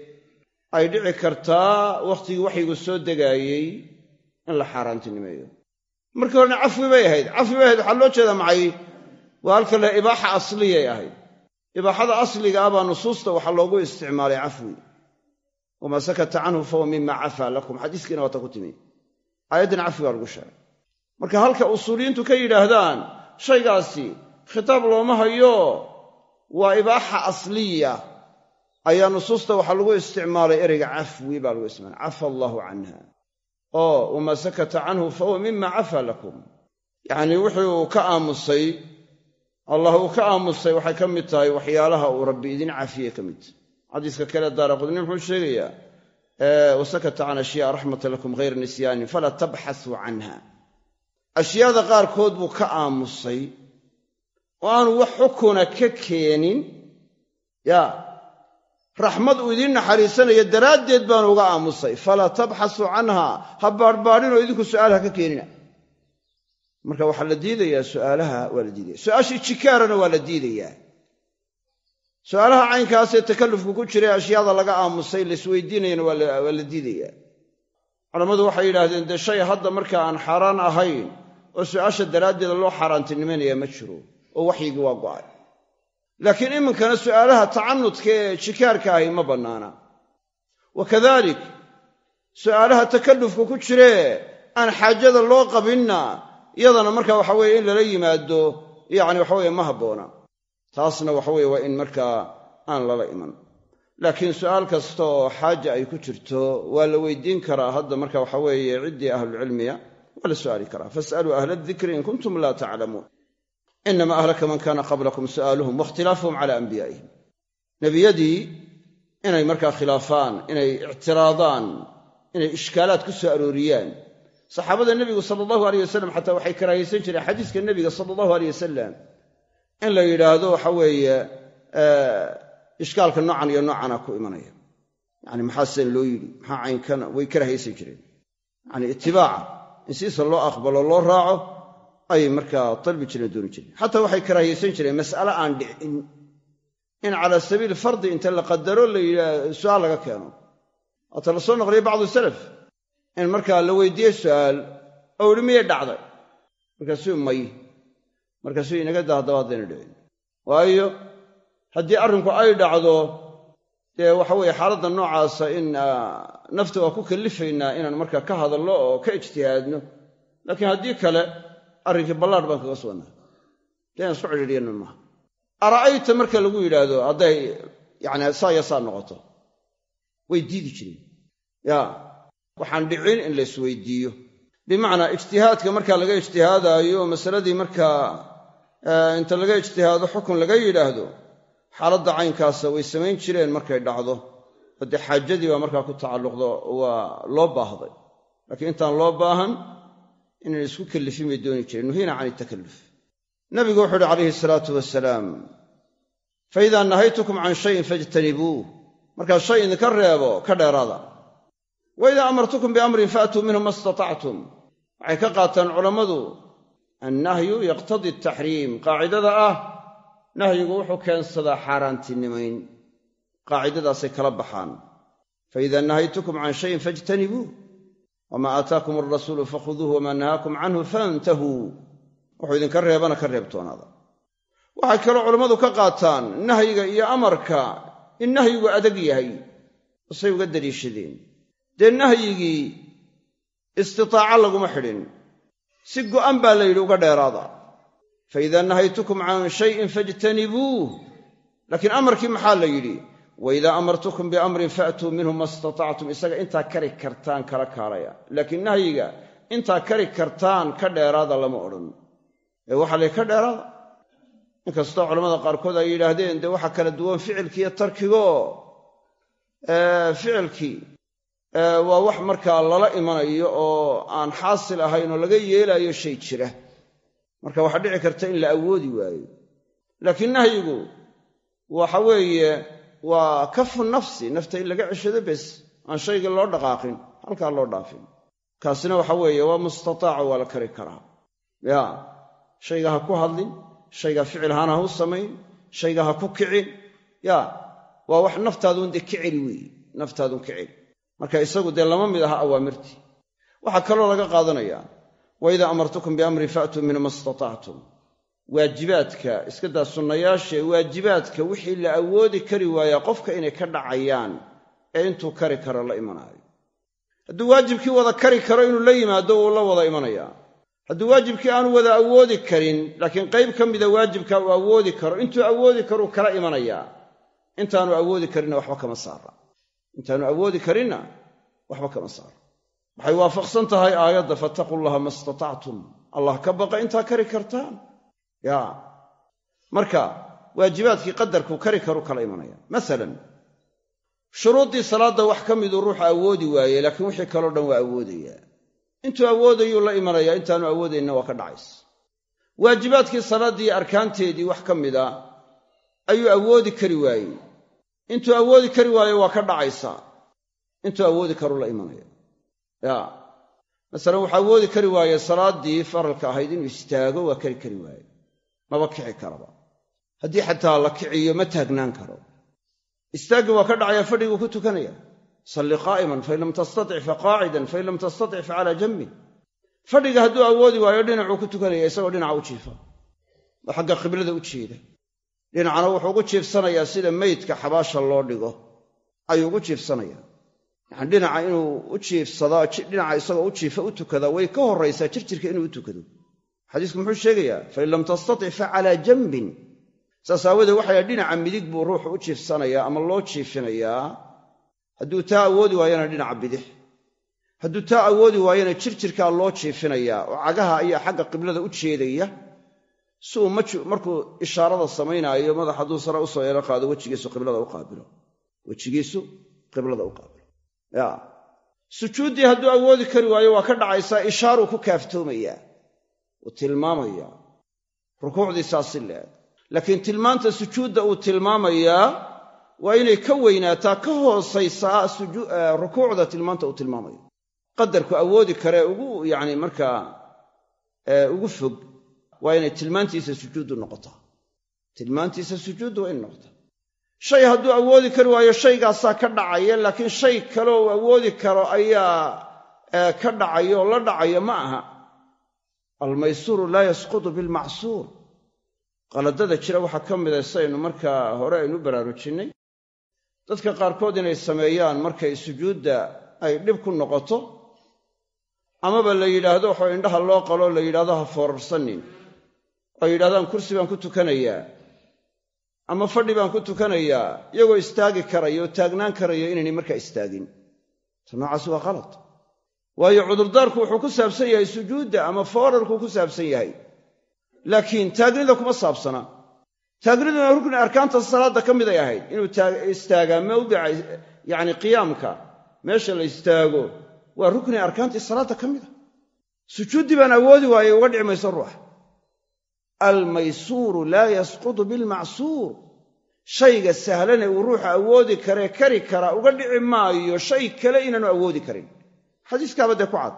ay dhici kartaa wakhtigii waxyigu soo degaayey in la xaaraantinimeeyo. Markii horena cafwi bay ahayd. Cafwi bay ahayd waxaa loo jeedaa macay waa halka le ibaaxa asliyay ahayd. Ibaaxada asliga ah baa nusuusta waxaa loogu isticmaalay cafwi. Wamaa sakata canhu fahuwa mima cafaa lakum. Xadiiskiina waata ku timi. Aayaddana cafwi baa lagu sheegay. Marka halka usuuliyiintu ka yidhaahdaan shaygaasi khitaab looma hayo waa ibaaxa asliya. Ayaa nusuusta waxaa lagu isticmaalay ereyga cafwi baa lagu isticmaalay. Cafa allaahu canha. Oo wamaa sakata canhu fahuwa mima cafaa lakum. Yacnii wuxuu ka aamusay allah uu ka aamusay waxay ka mid tahay waxyaalaha uu rabbi idin cafiye ka mid. Tahy xadiiska kale daara qudni muxuu sheegayaa wasakata can ashyaa raxmata lakum hayra nisyaanin falaa tabxasuu canha. Ashyaada qaarkood buu ka aamusay oo aanu wax xukuna ka keenin ya raxmad uu idiin naxariisanayo daraaddeed baanu uga aamusay. Falaa tabxasuu canha ha baadhbaadhinoo idinku su'aal ka keenina. Marka waxaa la diidayaa su'aalaha waa la diidaya su'aashii jikaarana waa la diidayaa. Su'aalaha caynkaasee takallufku ku jiray ashyaada laga aamusay laisweydiinayana waa la diidayaa. Culammadu waxay yidhaahdeen dee shay hadda marka aan xaaraan ahayn oo su'aasha daraaddeeda loo xaaraantinimaynaya ma jiro oo waxyigii waa go'ay laakiin iminkana su'aalaha tacanudka ee jikaarka ahi ma bannaana. Wa kadalik su'aalaha takallufka ku jiree aan xaajada loo qabinna iyadana marka waxa weeye in lala yimaado yacni waxaweye ma habboona. Taasna waxaweye waa in markaa aan lala iman. Laakiin su'aal kasta oo xaaja ay ku jirto waa la weydiin karaa hadda marka waxa weeye ciddii ahlucilmiya waa la su'aali karaa. Fas'aluu ahla adikri in kuntum laa taclamuun inama ahlaka man kaana qablakum su'aaluhum wakhtilaafuhum cala anbiyaa'ihim nebiyadii inay markaa khilaafaan inay ictiraadaan inay ishkaalaad ku soo arooriyaan saxaabada nebigu sala allahu aleyh wasalam xataa waxay karaahaysan jireen xadiiska nebiga sala allahu aleyh wasalam in la yidhaahdo waxa weeye ishkaalka noocan iyo noocana ku imanaya yani maxaa seen loo yidhi maxaa caynkana way karahaysan jireen yani itibaaca in siisa loo aqbalo loo raaco ayay markaa dalbi jireen dooni jireen xataa waxay karaahiyaysan jireen mas'ale aan dhicin. In cala sabiili fardi inta la qadaro la yidhaa su'aal laga keeno. Waata la soo naqliyay bacdu salaf. In markaa la weydiiyey su'aal oo ihi miyay dhacday markaasuu may. Markaasuu inaga daa haddaba haddayna dhicin. Waayo haddii arrinku ay dhacdo dee waxa weeye xaaladda noocaasa in nafta waa ku kallifaynaa inaan markaa ka hadallo oo ka ijtihaadno. Laakiin haddii kale arrinkii ballaadh baan kaga sugnaa dee inaan isku cidhiidhiyanno maaha ara'ayta marka lagu yidhaahdo hadday yacni saa iyo saa noqoto way diidi jireen. Ya waxaan dhicin in la isweydiiyo. Bimacnaa ijtihaadka marka laga ijtihaadaayo masaladii markaa inta laga ijtihaado xukun laga yidhaahdo xaaladda caynkaasa way samayn jireen markay dhacdo. Oo dee xaajadii baa markaa ku tacalluqdo waa loo baahday. Laakiin intaan loo baahan inaan isku kellifin bay dooni jireen nuhiina can itakalluf nabigu wuxuu uhi calayhi salaatu wasalaam fa idaa nahaytukum can shayin fajtanibuuh markaa shay idinka reebo ka dheeraada. Wa idaa amartukum biamrin faatuu minhu ma istatactum waxay ka qaataan culammadu annahyu yaqtadii ataxriim qaacidada ah nahyigu wuxuu keensadaa xaaraantinimayn. Qaacidadaasay kala baxaan. Fa idaa nahaytukum can shayin fajtanibuuh wamaa aataakum alrasuulu fakhuduuhu wamaa nahaakum canhu fantahuu wuxuu idinka reebana ka reebtoonaada waxay kaloo culammadu ka qaataan nahyiga iyo amarka in nahyigu adag yahay say uga daliishadeen dee nahyigii istitaaca laguma xidhin si go'an baa la yidhi uga dheeraada fa idaa nahaytukum can shayin fajtanibuuh laakiin amarkii maxaa la yidhi wa idaa amartukum biamrin faatuu minhu ma istatactum isaga intaa kari kartaan kala kaalaya laakiin nahyiga intaa kari kartaan ka dheeraada lama odhan ee waxaa la ka dheeraada inkastoo culamada qaarkood ay yidhaahdeen dee waxaa kala duwan ficilkiiyo tarkigo ficilkii waa wax markaa lala imanayo oo aan xaasil ahayn oo laga yeelaayo shay jira marka waxaa dhici karta in la awoodi waayo laakiin nahyigu waxa waa kafu nafsi nafta in laga ceshado bes aan shaygii loo dhaqaaqin halkaa loo dhaafin. Kaasina waxa weeye waa mustataaco waa la kari karaa. Ya shayga ha ku hadlin shayga ficil hana ha u samayn shayga ha ku kicin. Ya waa wax naftaadun dee ka celi weeye naftaadun ka celi marka isagu dee lama mid aha awaamirtii. Waxaa kaloo laga qaadanayaa wa idaa amartukum biamrin faatuu minhu ma istatactum waajibaadka iska daa sunnayaashae waajibaadka wixii la awoodi kari waayaa qofka inay ka dhacayaan ee intuu kari karo la imanaayo. Hadduu waajibkii wada kari karo inuu la yimaado wuu la wada imanayaa. Hadduu waajibkii aanu wada awoodi karin laakiin qayb ka mida waajibka uu awoodi karo intuu awoodi karuu kala imanayaa. Intaanu awoodi karinna waxba kama saara. Intaanu awoodi karinna waxba kama saara. Waxay waafaqsan tahay aayadda fattaquu llaha ma istatactum. Allah ka baqa intaa kari kartaan ya. Marka waajibaadkii qadarkuu kari karu kala imanaya. Masalan shuruuddii salaadda wax ka miduu ruuxu awoodi waaye laakiin wixii kaleo dhan waa awoodayaa intuu awoodayuu la imanayaa intaanu awoodaynna waa ka dhacaysa. Waajibaadkii salaaddii arkaanteedii wax ka mida ayuu awoodi kari waayey intuu awoodi kari waayo waa ka dhacaysaa intuu awoodi karuu la imanaya. Ya. Masalan wuxuu awoodi kari waaye salaaddii faralka ahayd inuu istaago waa kari kari waaye maba kici karaba. Haddii xataa la kiciyo ma taagnaan karo. Istaaggii waa ka dhacaya fadhiguu ku tukanaya. Salli qaa'iman fain lam tastatic fa qaacidan fain lam tastatic fa calaa jambin fadhiga hadduu awoodi waayo dhinacuu ku tukanaya isagoo dhinaca u jiifa. Oo xagga qiblada u jeeda. Dhinacana wuxuu ugu jiifsanayaa sida meydka xabaasha loo dhigo. Ayuu ugu jiifsanayaa. Yacani dhinaca inuu u jiifsadaa dhinaca isagoo u jiifa u tukadaa way ka horraysaa jirjirka inuu u tukado xadiisku muxuu sheegayaa fain lam tastatic fa calaa jambin saas aawadeed waxay dhinaca midig buu ruuxu u jiifsanayaa ama loo jiifinayaa hadduu taa awoodi waayana dhinaca bidix. Hadduu taa awoodi waayana jirjirkaa loo jiifinayaa oo cagaha ayaa xagga qiblada u jeedaya si uu markuu ishaarada samaynaayo madax hadduu sare u soo eelo qaado wejigiisu qiblada u qaabilo. Wejigiisu qiblada u qaabilo. Ya sujuuddii hadduu awoodi kari waayo waa ka dhacaysaa ishaaruu ku kaaftoomayaa uu tilmaamayaa. Rukuucdii saasi leeg laakiin tilmaanta sujuudda uu tilmaamayaa waa inay ka weynaataa ka hoosaysaa rukuucda tilmaanta uu tilmaamayo. Qadarku awoodi karee ugu yacni markaa ugu fog waa inay tilmaantiisa sujuuddu noqotaa. Tilmaantiisa sujuuddu waa inay noqotaa. Shay hadduu awoodi kari waayo shaygaasaa ka dhacaya laakiin shay kale uu awoodi karo ayaa ka dhacaya oo la dhacaya ma aha almaysuuru laa yasqutu bilmacsuur. Qaladada jira waxaa ka mida saynu markaa hore aynu baraarujinnay dadka qaarkood inay sameeyaan markay sujuudda ay dhib ku noqoto amaba la yidhaahdo waxoo indhaha loo qaloo la yidhahdo ha foorarsanin. Oo yidhahdaan kursi baan ku tukanayaa ama fadhi baan ku tukanayaa iyagoo istaagi karaya oo taagnaan karaya inaynay markaa istaagin. Ta noocaasi waa qalad waayo cudurdaarku wuxuu ku saabsan yahay sujuudda ama foorarkuu ku saabsan yahay. Laakiin taagnida kuma saabsana. Taagniduna rukni arkaanta salaadda ka miday ahayd. Inuu istaagaa mawdica yacni qiyaamka meesha la istaago waa rukni arkaantii salaadda ka mida sujuuddii baan awoodi waayey uga dhici mayso ruuxa almaysuuru laa yasqutu bilmacsuur. Shayga sahlane uu ruuxa awoodi karee kari karaa uga dhici maayo shay kale inaanu awoodi karin xadiiskaaba dee ku cad.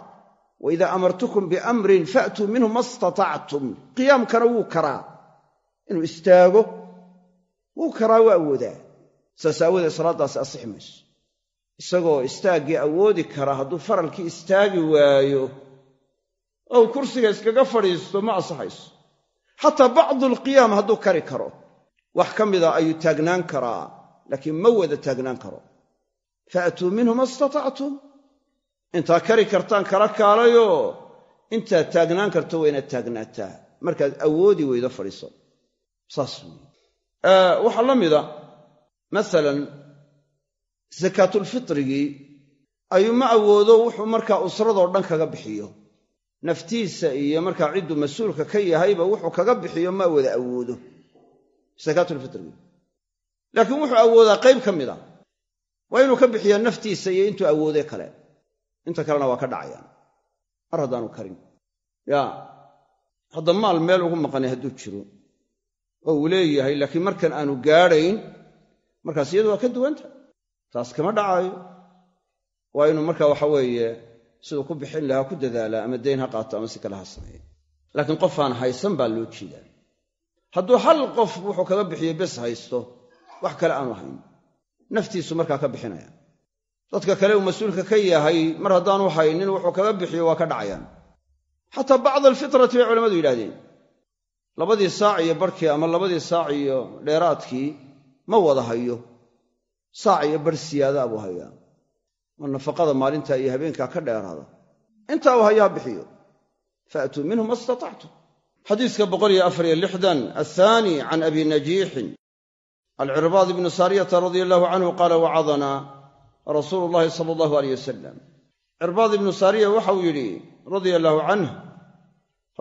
Waidaa amartukum biamrin faatuu minhu ma istatactum qiyaamkana wuu karaa. Inuu istaago wuu karaa waa awoodaa. Saas aawoodee salaaddaasi asixi mayso. Isagoo istaaggii awoodi kara hadduu faralkii istaagi waayo ou kursiga iskaga fadhiisto ma asaxayso xataa bacdulqiyaam hadduu kari karo. Wax ka mida ayuu taagnaan karaa laakiin ma wada taagnaan karo. Faatuu minhu ma istatactum intaad kari kartaan kala kaalayoo intaad taagnaan karto waa inaad taagnaataa. Markaad awoodi weydo fadhiiso saas waxaa la mida masalan sakaatulfitrigii ayuu ma awoodo wuxuu markaa usradoo dhan kaga bixiyo. Naftiisa iyo markaa cidduu mas'uulka ka yahayba wuxuu kaga bixiyo ma wada awoodo. Sakaatulfitrigii laakiin wuxuu awoodaa qayb ka mida waa inuu ka bixiyaa naftiisa iyo intuu awoodee kale inta kalena waa ka dhacayaan mar haddaanu karin. Yaa hadda maal meel ugu maqanay hadduu jiro. Oo uu leeyahay laakiin markan aanu gaadhayn markaas iyadu waa ka duwanta. Taas kama dhacaayo. Waa inuu marka waxa weeye siduu ku bixin lahaa ku dadaalaa ama dayn ha qaato ama si kale ha sameeyo. Laakiin qof aan haysan baa loo jeedaa. Hadduu hal qof wuxuu kaga bixiyo bes haysto wax kale aanu hayn naftiisu markaa ka bixinaya dadka kale uu mas'uulka ka yahay mar haddaanu haynin wuxuu kaga bixiyo waa ka dhacayaan. Xataa bacda alfitrati bay culammadu yidhahdeen labadii saac iyo barhkii ama labadii saac iyo dheeraadkii ma wada hayo. Saac iyo barh siyaadaa buu hayaa. Ma nafaqada maalinta iyo habeenkaa ka dheeraada. Intaa uu hayaa bixiyo. Faatuu minhu ma istatactum xadiiska athaani can abi najiixin. Alcirbaad ibni saariyata radia allahu canhu qaala wacadanaa rasuulu llahi sala allahu aleyh wasalam cirbaad ibnu saariya waxauu yidhi radia allaahu canh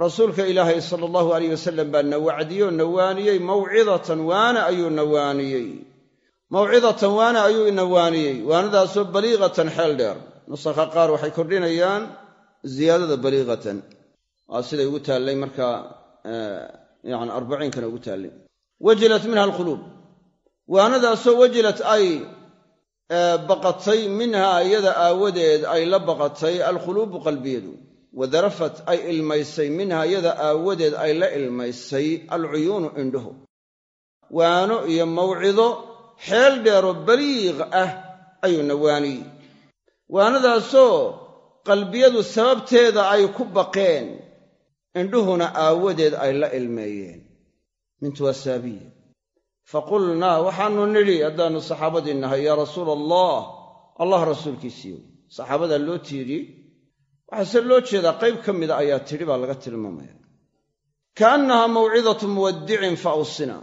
rasuulka ilaahay sala allahu alayh wasalam baa na wacdiyey oo na waaniyey mawcidatan waana ayuu na waaniyey mawcidatan waana ayuu ina waaniyey waanadaasoo baliiqatan xeel dheer. Nusakha qaar waxay kordhinayaan ziyaadada baliiqatan. Waa siday ugu taallay markaa yani arbaciinkana ugu taallay. Wajilat minha alquluub. Waanadaasoo baqatay minhaa iyada aawadeed ay la baqatay alquluubu qalbiyadu. Wadarafat ay ilmaysay minhaa iyada aawadeed ay la ilmaysay alcuyuunu indhuhu. Waano iyo mawcido xeel dheeroo baliiq ah ayuuna waaniyey waanadaasoo qalbiyadu sababteeda ay ku baqeen indhuhuna aawadeed ay la ilmeeyeen. Mintu waa faqulnaa waxaannu nidhi haddaannu saxaabadii nahay yaa rasuula allah allah rasuulkiisiiyo saxaabadaa loo tiiriyey waxaase loo jeedaa qayb ka mida ayaa tidhi baa laga tilmaamaya. Kaannahaa mawcidatu muwaddicin fa awsina.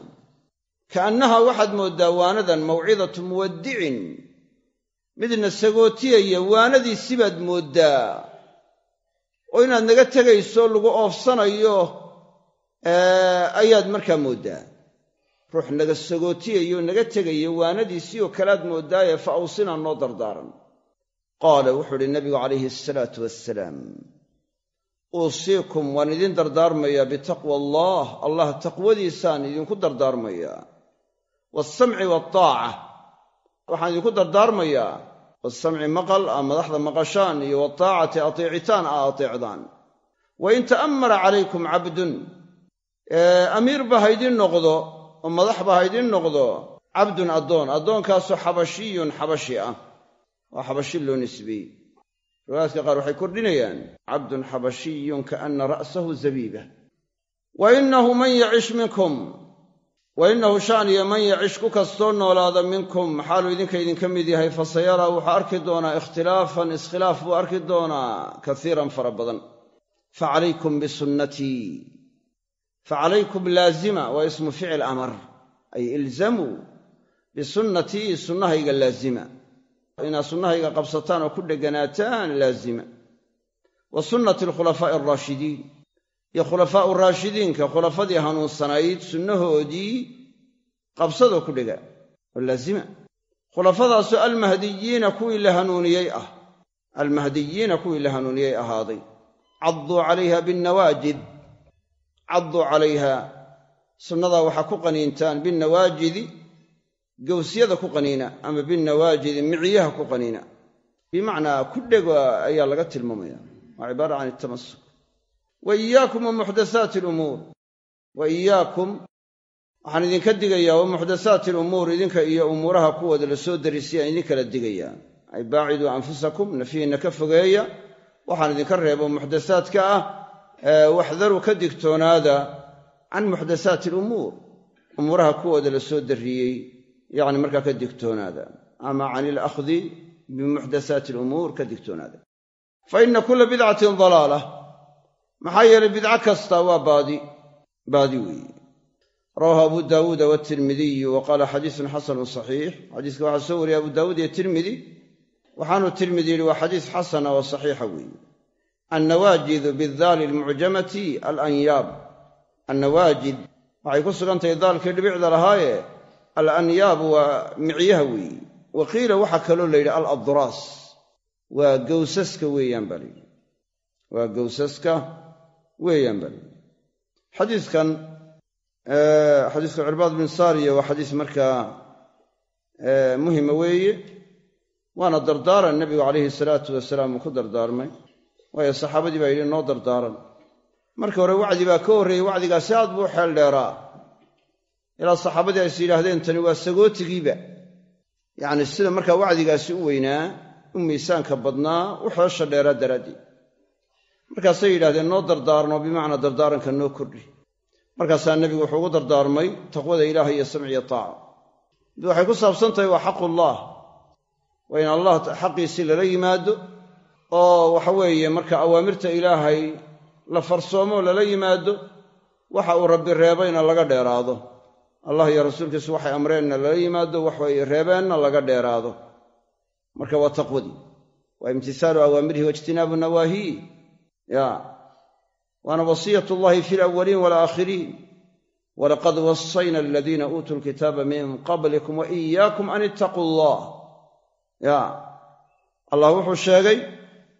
Kaannaha waxaad mooddaa waanadan mawcidatu muwaddicin midna sagootiyaya waanadiisi baad mooddaa. Oo inaad naga tegayso lagu oofsanayo ayaad markaa mooddaa ruux naga sagootiyayo naga tegayo waanadiisii oo kalead mooddaaye fa awsinaa noo dardaaran. Qaala wuxuu uhi nabigu calayhi asalaatu wassalaam uusiikum waan idin dardaarmayaa bitaqwa allah allah taqwadiisaan idinku dardaarmayaa. Waasamci waataaca waxaan idinku dardaarmayaa. Waasamci maqal aa madaxda maqashaan iyo waataacati ateecitaan aa ateecdaan. Wa in ta'ammara calaykum cabdun amiirba haydin noqdo oo madaxba haydin noqdo cabdun addoon. Addoonkaasoo xabashiyun xabashi ah. Waa xabashi loo nisbeeyey riwaayaadka qaar waxay kordhinayaan cabdun xabashiyun kaana ra'sahu zabiiba. Wa innahu man yacish minkum. Wa innahu shaaniya man yacish ku kastoo noolaada minkum. Xaaluu idinka idinka mid yahay fa sayaraa wuxuu arki doonaa ikhtilaafan iskhilaaf buu arki doonaa kaiiran fara badan. Fa calaykum bisunnatii fa calaykum laazima waa ismu ficil amar ay ilzamuu bisunnatii sunnahayga laazima inaad sunnahayga qabsataan oo ku dheganaataan laazima wa sunnati alkhulafaa'i alraashidiin iyo khulafaa'u raashidiinka khulafadii hanuunsanayd sunnahoodii qabsadoo ku dhega oo laazima khulafadaasoo almahdiyiina kuwii la hanuuniyey ah almahdiyiina kuwii la hanuuniyey ahaaday cadduu calayha binnawaajid cadduu calayha sunnadaa waxaa ku qaniintaan binnawaajidi gowsyada ku qaniina ama binnawaajidi miciyaha ku qaniina. Bimacnaa ku dhego ayaa laga tilmaamaya. Waa cibaara can itamasuk wa iyaakum wa muxdasaati wa iyaakum waxaan idinka digayaa wa muxdasaati alumuur idinka iyo umuuraha kuwooda la soo darisiyaan idinkala digayaa. Ay baaciduu anfusakum nafyihinna ka fogeeya. Waxaan idinka reebo muxdasaadka ah waxdaruu ka digtoonaada can muxdasaati alumuur. Umuuraha kuwooda la soo darriyey yacni markaa ka digtoonaada. Ama can ilakhdi bimuxdasaati alumuur ka digtoonaada. Fa inna kulla bidcatin dalaala. Maxaa yeelay bidco kasta waa baadi baadi weeye. Rawahu abu daawuuda waatirmidiyu wa qaala xadiisun xasanun saxiix. Xadiiska waxaa soo wariyey abu daawuud iyo tirmidi. Waxaanu tirmidi waa xadiis xasana oo saxiixa weeye annawaajidu bidaali almucjamati alanyaab annawaajid waxay ku sugan tahay daalkii dhibicda lahaaye alanyaabu waa micyaha weeye wa qiila waxaa kaloo la yidhi aladraas waa gowsaska weeyaan baa waa gowsaska weeyaan baa layidhi xadiiskan xadiiska cirbaad bin saariya waa xadiis markaa muhima weeye. Waana dardaaran nebigu calayhi salaatu wasalaam uu ku dardaarmay waayo saxaabadii baa yidhi noo dardaaran. Markii hore wacdi baa ka horreeyey wacdigaasi aad buu xeel dheeraa ilaa saxaabadii ays yidhaahdeen tani waa sagootigiiba. Yacni sida markaa wacdigaasi u weynaa u miisaanka badnaa u xeesha dheeraa daraaddeed. Markaasay yidhahdeen noo dardaarno bimacnaa dardaaranka noo kordhi. Markaasaa nebigu wuxuu ugu dardaarmay taqwada ilaaha iyo samciyo taaca waxay ku saabsan tahay waa xaqullah. Waa in allah xaqiisii lala yimaado oo waxa weeye marka awaamirta ilaahay la farsoomo lala yimaado waxa uu rabbi reebayna laga dheeraado. Allah iyo rasuulkiisu waxay amreenna lala yimaado waxay reebeenna laga dheeraado. Marka waa taqwadii waa imtisaalu awaamirihi waijtinaabu nawaahiyi ya waana wasiyat llahi fi alawaliin walaakhiriin walaqad wasayna aladiina uutuu lkitaaba min qablikum wa iyaakum an ittaquu allah ya allah wuxuu sheegay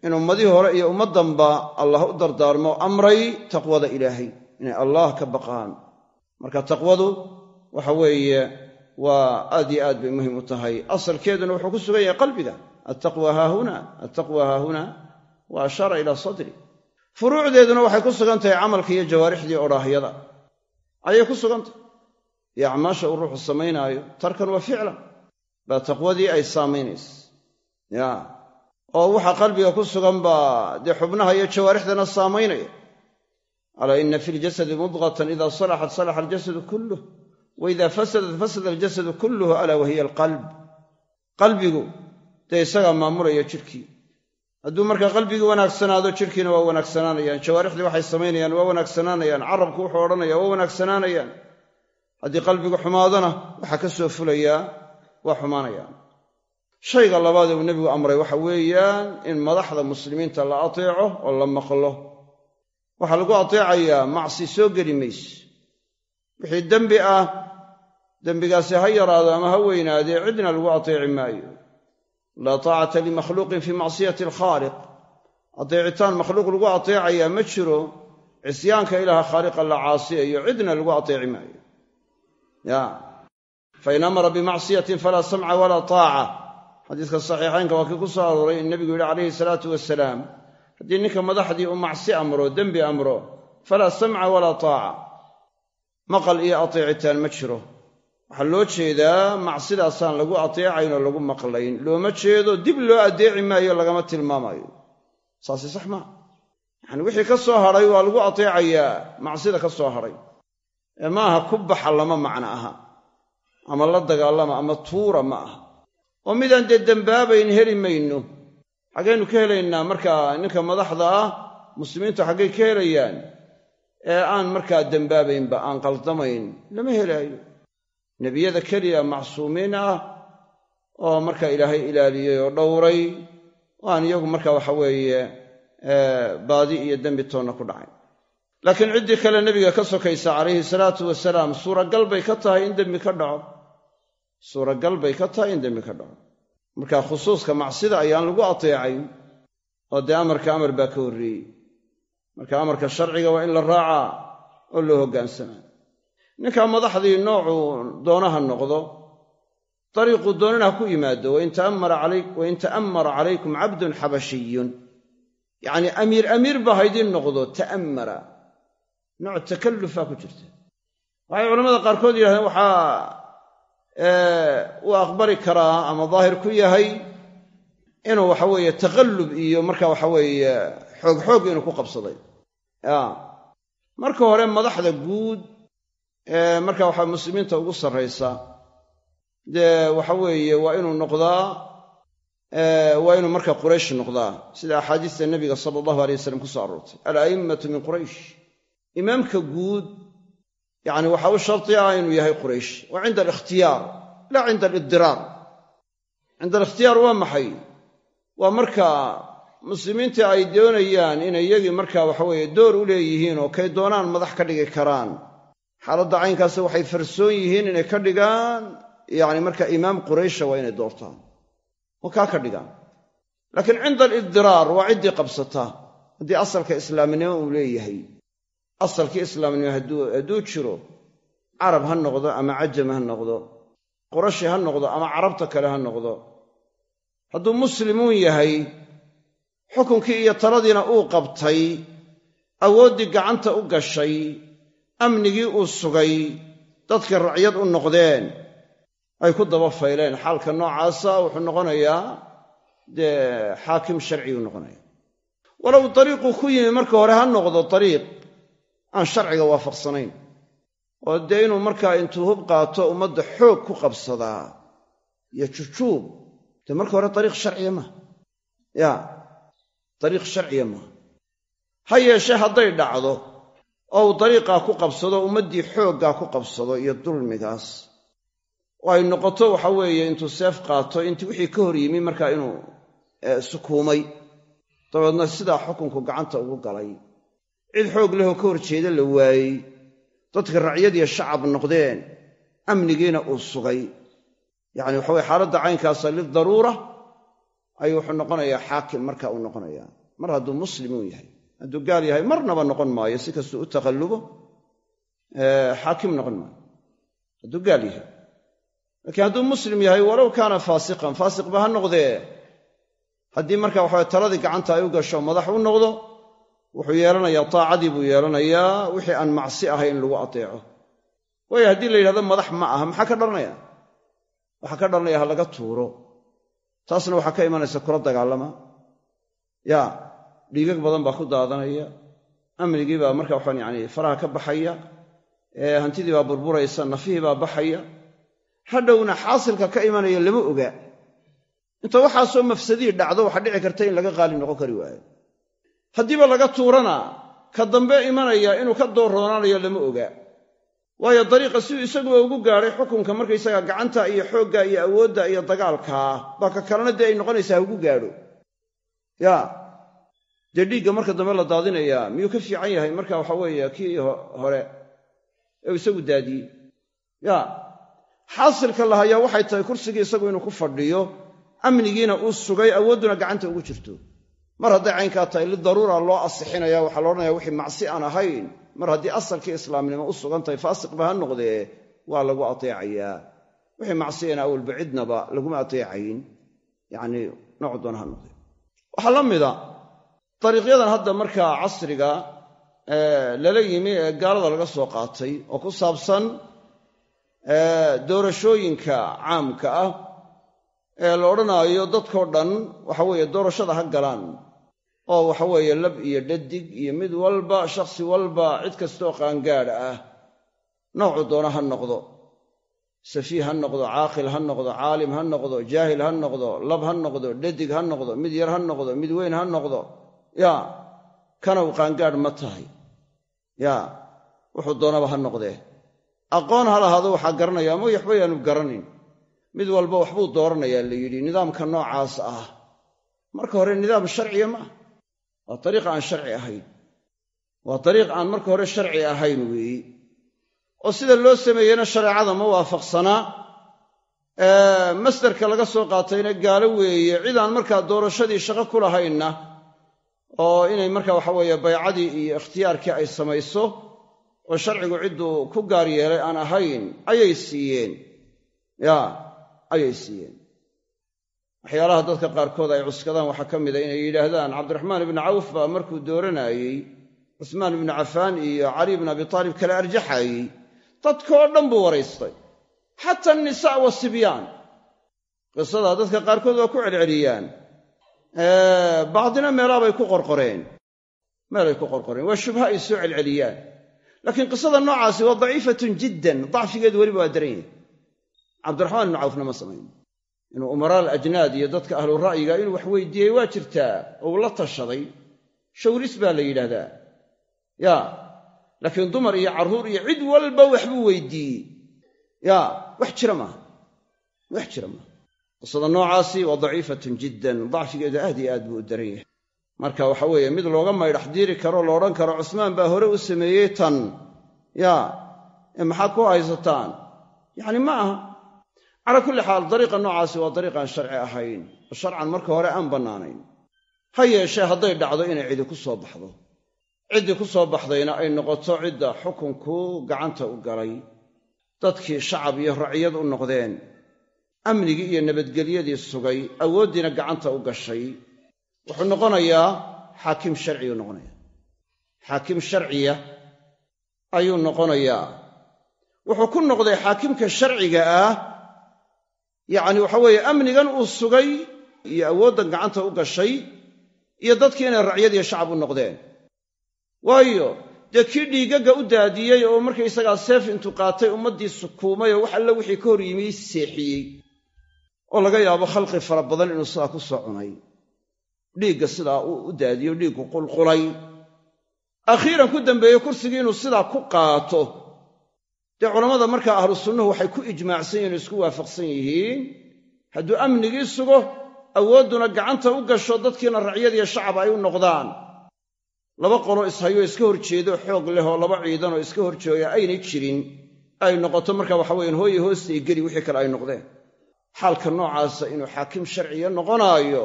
in ummadihii hore iyo ummaddanba allah u dardaarmo amray taqwada ilaahay inay allah ka baqaan. Marka taqwadu waxa weeye waa aad yo aad bay muhiim u tahay. Asalkeeduna wuxuu ku sugan yahay qalbiga. Attaqwa haahuna attaqwa haahuna wa ashaara ilaa sadri. Furuucdeeduna waxay ku sugan tahay camalka iyo jawaarixdii odhaahyada. Ayay ku sugan tahay. Iyo acmaasha uu ruuxu samaynaayo tarkan wa ficlan. Baa taqwadii ay saamaynaysa. Ya oo waxa qalbiga ku sugan baa dee xubnaha iyo jawaarixdana saamaynaya. Alaa ina fi ljasadi mudqatan ida salaxat salaxa aljasadu kulluh wa ida fasadat fasada aljasadu kulluhu alaa wahiya alqalb qalbigu dee isagaa maamulaya jidhkii hadduu markaa qalbigii wanaagsanaado jidhkiina waa wanaagsanaanayaan jawaarixdii waxay samaynayaan waa wanaagsanaanayaan carabku wuxuu odhanaya waa wanaagsanaanayaan. Haddii qalbigu xumaadona waxaa ka soo fulayaa waa xumaanayaan shayga labaadee uu nebigu amray waxa weeyaan in madaxda muslimiinta la ateeco oo la maqlo. Waxaa lagu ateecayaa macsi soo geli mayse. Wixii dembi ah dembigaasi ha yaraado ama ha weynaadee cidna lagu ateeci maayo. Laa taacata limakhluuqin fii macsiyati alkhaaliq. Ateecitaan makhluuq lagu ateecayaa ma jiro cisyaanka ilaaha khaaliqa la caasiyayo cidna lagu ateeci maayo. Ya fain amara bimacsiyatin falaa samca walaa taaca xadiiska saxiixaynka waa kii ku soo arooray in nebigu yidhi calayhi salaatu wasalaam haddii ninka madaxdii uu macsi amro dembi amro falaa samca walaa taaca maqal iyo ateecitaan ma jiro. Waxaa loo jeedaa macsidaasaan lagu ateecayn oo lagu maqlayn. Looma jeedo dib loo addeeci maayo lagama tilmaamayo. Saasi sax maa yacani wixii ka soo hadhay waa lagu ateecayaa macsida ka soo hadhay ee maaha ku baxa lama macno aha. Ama la dagaalama ama tuura ma aha oo midaan dee dembaabayn heli mayno. Xaggaynu ka helaynaa markaa ninka madaxda ah muslimiintu xaggay ka helayaan ee aan markaa dembaabaynba aan qaldamayn lama helaayo. Nebiyada keliya macsuumiin ah oo markaa ilaahay ilaaliyey oo dhowray oo aan iyagu marka waxa weeye baadi iyo dembi toonna ku dhacay. Laakiin ciddii kale nebiga ka sokaysa calayhi salaatu wasalaam suuragal bay ka tahay in dembi ka dhaco suuragal bay ka tahay in dembi ka dhaco. Marka khusuuska macsida ayaan lagu ateecayn oo dee amarka amar baa ka horreeyey. Marka amarka sharciga waa in la raacaa oo loo hoggaansamaa ninkaa madaxdii noocuu doonaha noqdo dariiquu doonana ha ku yimaado wain ta'ammara calaykum cabdun xabashiyun. Yacnii amiir amiir ba haydin noqdo ta'ammara. Nooc takallufaa ku jirta. Waxay culamada qaarkood yidhahdeen waxaa uu aqbali karaa ama daahir ku yahay inuu waxa weeye taqallub iyo marka waxa weeye xoog inuu ku qabsaday. Marka hore madaxda guud ee marka waxa muslimiinta ugu sarraysa dee waxa weeye waa inuu noqdaa waa inuu marka quraysh noqdaa. Sida axaadiista nebiga sala allahu alay wasalam ku soo aroortay. Ala'immatu min quraysh. Imaamka guud yacni waxa u sharti ah inuu yahay quraysh. Wa cinda alikhtiyaar laa cinda alidiraar cinda alikhtiyaar waa maxay? Waa marka muslimiinta ay doonayaan inay iyagii marka waxaweeye door u leeyihiin oo kay doonaan madax ka dhigi karaan. Xaaladda caynkaasi waxay farsoon yihiin inay ka dhigaan. Yacni marka imaam quraysha waa inay doortaan. Oo kaa ka dhigaan. Laakiin cinda alidiraar waa ciddii qabsata. Haddii asalka islaamnimo uu leeyahay asalkii islaamnimo hadduu jiro carab ha noqdo ama cajam ha noqdo qurashi ha noqdo ama carabta kale ha noqdo hadduu muslimuun yahay xukunkii iyo taladiina uu qabtay awooddii gacanta u gashay amnigii uu sugay dadkii racyad u noqdeen ay ku daba fayleen. Xaalka noocaasa wuxuu noqonayaa dee xaakim sharciguu noqonaya. Walow dariiquu ku yimi marka hore ha noqdo dariiq aan sharciga waafaqsanayn. Oo dee inuu markaa intuu hub qaato ummadda xoog ku qabsadaa iyo jujuub dee marka hore dariiq sharciya maaha ya dariiq sharciya maaha ha yeeshee hadday dhacdo oo uu dariiqaa ku qabsado ummaddii xooggaa ku qabsado iyo dulmigaas oo ay noqoto waxa weeye intuu seef qaato intii wixii ka hor yimi markaa inuu sukuumay. Dabeedna sidaa xukunku gacanta ugu galay cid xoog lehoo ka horjeeda la waayey. Dadka racyadiiyo shacab noqdeen amnigiina uu sugay. Yacni waxa weye xaaladda caynkaasa lidaruura ayuu wuxuu noqonayaa xaakim marka uu noqonayaa. Mar hadduu muslimuun yahay hadduu gaal yahay marnaba noqon maayo si kastuu u taqallubo xaakim noqon maayo. Hadduu gaal yahay. Laakiin hadduu muslim yahay walow kaana faasiqan faasiqba ha noqdee. Haddii marka waxawe taladii gacanta ay u gasho madax u noqdo wuxuu yeelanayaa taacadii buu yeelanayaa wixii aan macsi ahayn lagu ateeco. Waayo haddii la yidhahdo madax ma aha maxaa ka dhalanaya waxaa ka dhalanaya ha laga tuuro. Taasna waxaa ka imanaysa kula dagaalama. Ya dhiigag badan baa ku daadanaya. Amnigii baa marka waxaan yani faraha ka baxaya hantidii baa burburaysa nafihii baa baxaya. Hadhowna xaasilka ka imanaya lama oga. Inta waxaasoo mafsadii dhacdo waxaa dhici karta in laga qaali noqon kari waayo haddiiba laga tuurana ka dambe imanaya inuu ka doorroonaanayo lama oga. Waayo dariiqa siduu isaguba ugu gaadhay xukunka markaysaga gacanta iyo xoogga iyo awoodda iyo dagaalkaa baa ka kalena dee ay noqonaysaa ha ugu gaadho. Ya dee dhiigga marka dambe la daadinayaa miyuu ka fiican yahay marka waxa weeye kii hore? Ee isagu daadiyey ya xaasilka la hayaa waxay tahay kursigii isagu inuu ku fadhiyo amnigiina uu sugay awoodduna gacanta ugu jirto mar hadday caynkaa tahay lidaruura loo asixinaya waxaa laodhanaya wixii macsi aan ahayn. Mar haddii asalkii islaamnimo u sugan tahay faasiqba ha noqdee waa lagu ateecayaa. Wixii macsiyana awalba cidnaba laguma ateecayn. Yacnii nooc doona ha noqdee. Waxaa la mida dariiqyadan hadda markaa casriga lala yimi ee gaalada laga soo qaatay oo ku saabsan doorashooyinka caamka ah ee la odhanaayo dadkoo dhan waxa weeye doorashada ha galaan. Oo waxa weeye lab iyo dhadig iyo mid walba shakhsi walba cid kastaoo qaangaadha ah. Noocu doona ha noqdo. Safiih ha noqdo caaqil ha noqdo caalim ha noqdo jaahil ha noqdo lab ha noqdo dhadig ha noqdo mid yar ha noqdo mid weyn ha noqdo. Yaa kanaw qaangaadh ma tahay. Yaa wuxuu doonaba ha noqdee. Aqoon ha lahaado waxaa garanaya ama waxba yaanu garanin mid walba waxbuu dooranayaa la yidhi nidaamka noocaas ah. Marka hore nidaam sharciya ma ah waa dariiq aan sharci ahayn. Waa dariiq aan marka hore sharci ahayn weeyi. Oo sida loo sameeyena shareecada ma waafaqsanaa. Masdarka laga soo qaatayna gaalo weeye. Cid aan markaa doorashadii shaqo ku lahaynna oo inay marka waxa weeye baycadii iyo ikhtiyaarkii ay samayso oo sharcigu cidduu ku gaar yeelay aan ahayn ayay siiyeen. Ya ayay siiyeen waxyaalaha dadka qaarkood ay cuskadaan waxaa ka mida inay yidhaahdaan cabdiraxmaan ibnu cawf baa markuu dooranayey cusmaan ibnu cafaan iyo cali ibnu abi taalib kala arjaxayey. Dadkoo dhan buu waraystay. Xata annisaa wasibyaan qisadaa dadka qaarkood waa ku celceliyaan. Bacdina meelaabay ku qorqoreen. Meelay ku qorqoreen. Waa shubha ay soo celceliyaan. Laakiin qisada noocaasi waa daciifatun jiddan dacfigeedu weliba waa daran yahay cabdiraxmaan ibnu cawfna ma samayn. Inuu umaraal ajnaad iyo dadka ahlu ra'yiga inuu wax weydiiyey waa jirtaa oo uu la tashaday. Shawris baa la yidhaahdaa. Ya laakiin dumar iyo carruur iyo cid walba waxbuu weydiiyey. Ya wax jira maaha wax jira maaha qisada noocaasi waa daciifatun jiddan. Dacfigeedu aad iyo aad buu u daran yahay. Marka waxa weeye mid looga maydhax diiri karo la odhan karo cusmaan baa hore u sameeyey tan. Ya ee maxaad ku haysataan? Yacni ma aha calaa kulli xaal dariiqa noocaasi waa dariiqaan sharci ahayn. Oo sharcan marka hore aan bannaanayn. Ha yeeshee hadday dhacdo inay cidi ku soo baxdo. Ciddii ku soo baxdayna ay noqoto cidda xukunku gacanta u galay. Dadkii shacab iyo raciyad u noqdeen. Amnigii iyo nabadgelyadii sugay awooddiina gacanta u gashay. Wuxuu noqonayaa xaakim sharciyuu noqonayaa. Xaakim sharciya ayuu noqonayaa. Wuxuu ku noqday xaakimka sharciga ah yacni waxa weeye amnigan uu sugay iyo awooddan gacanta u gashay iyo dadkii inay racyadiiyo shacab u noqdeen. Waayo dee kii dhiigagga u daadiyey oo markaysagaa seef intuu qaatay ummaddii sukuumay oo wax alle wixii ka hor yimi seexiyey oo laga yaabo khalqi fara badan inuu sidaa ku soo cunay. Dhiigga sidaa u daadiyo dhiiggu qulqulay. Akhiiran ku dambeeye kursigii inuu sidaa ku qaato dee culammada markaa ahlu sunnuhu waxay ku ijmaacsan yihiin isku waafaqsan yihiin. Hadduu amnigii sugo awoodduna gacanta u gasho dadkiina racyadiiyo shacab ay u noqdaan. Laba qolo ishayoo iska hor jeedo xoog leh oo laba ciidan oo iska hor jooga aynay jirin. Ay noqoto marka waxa weyan hooye hoostay geli wixii kale ay noqdeen. Xaalka noocaasa inuu xaakim sharciya noqonaayo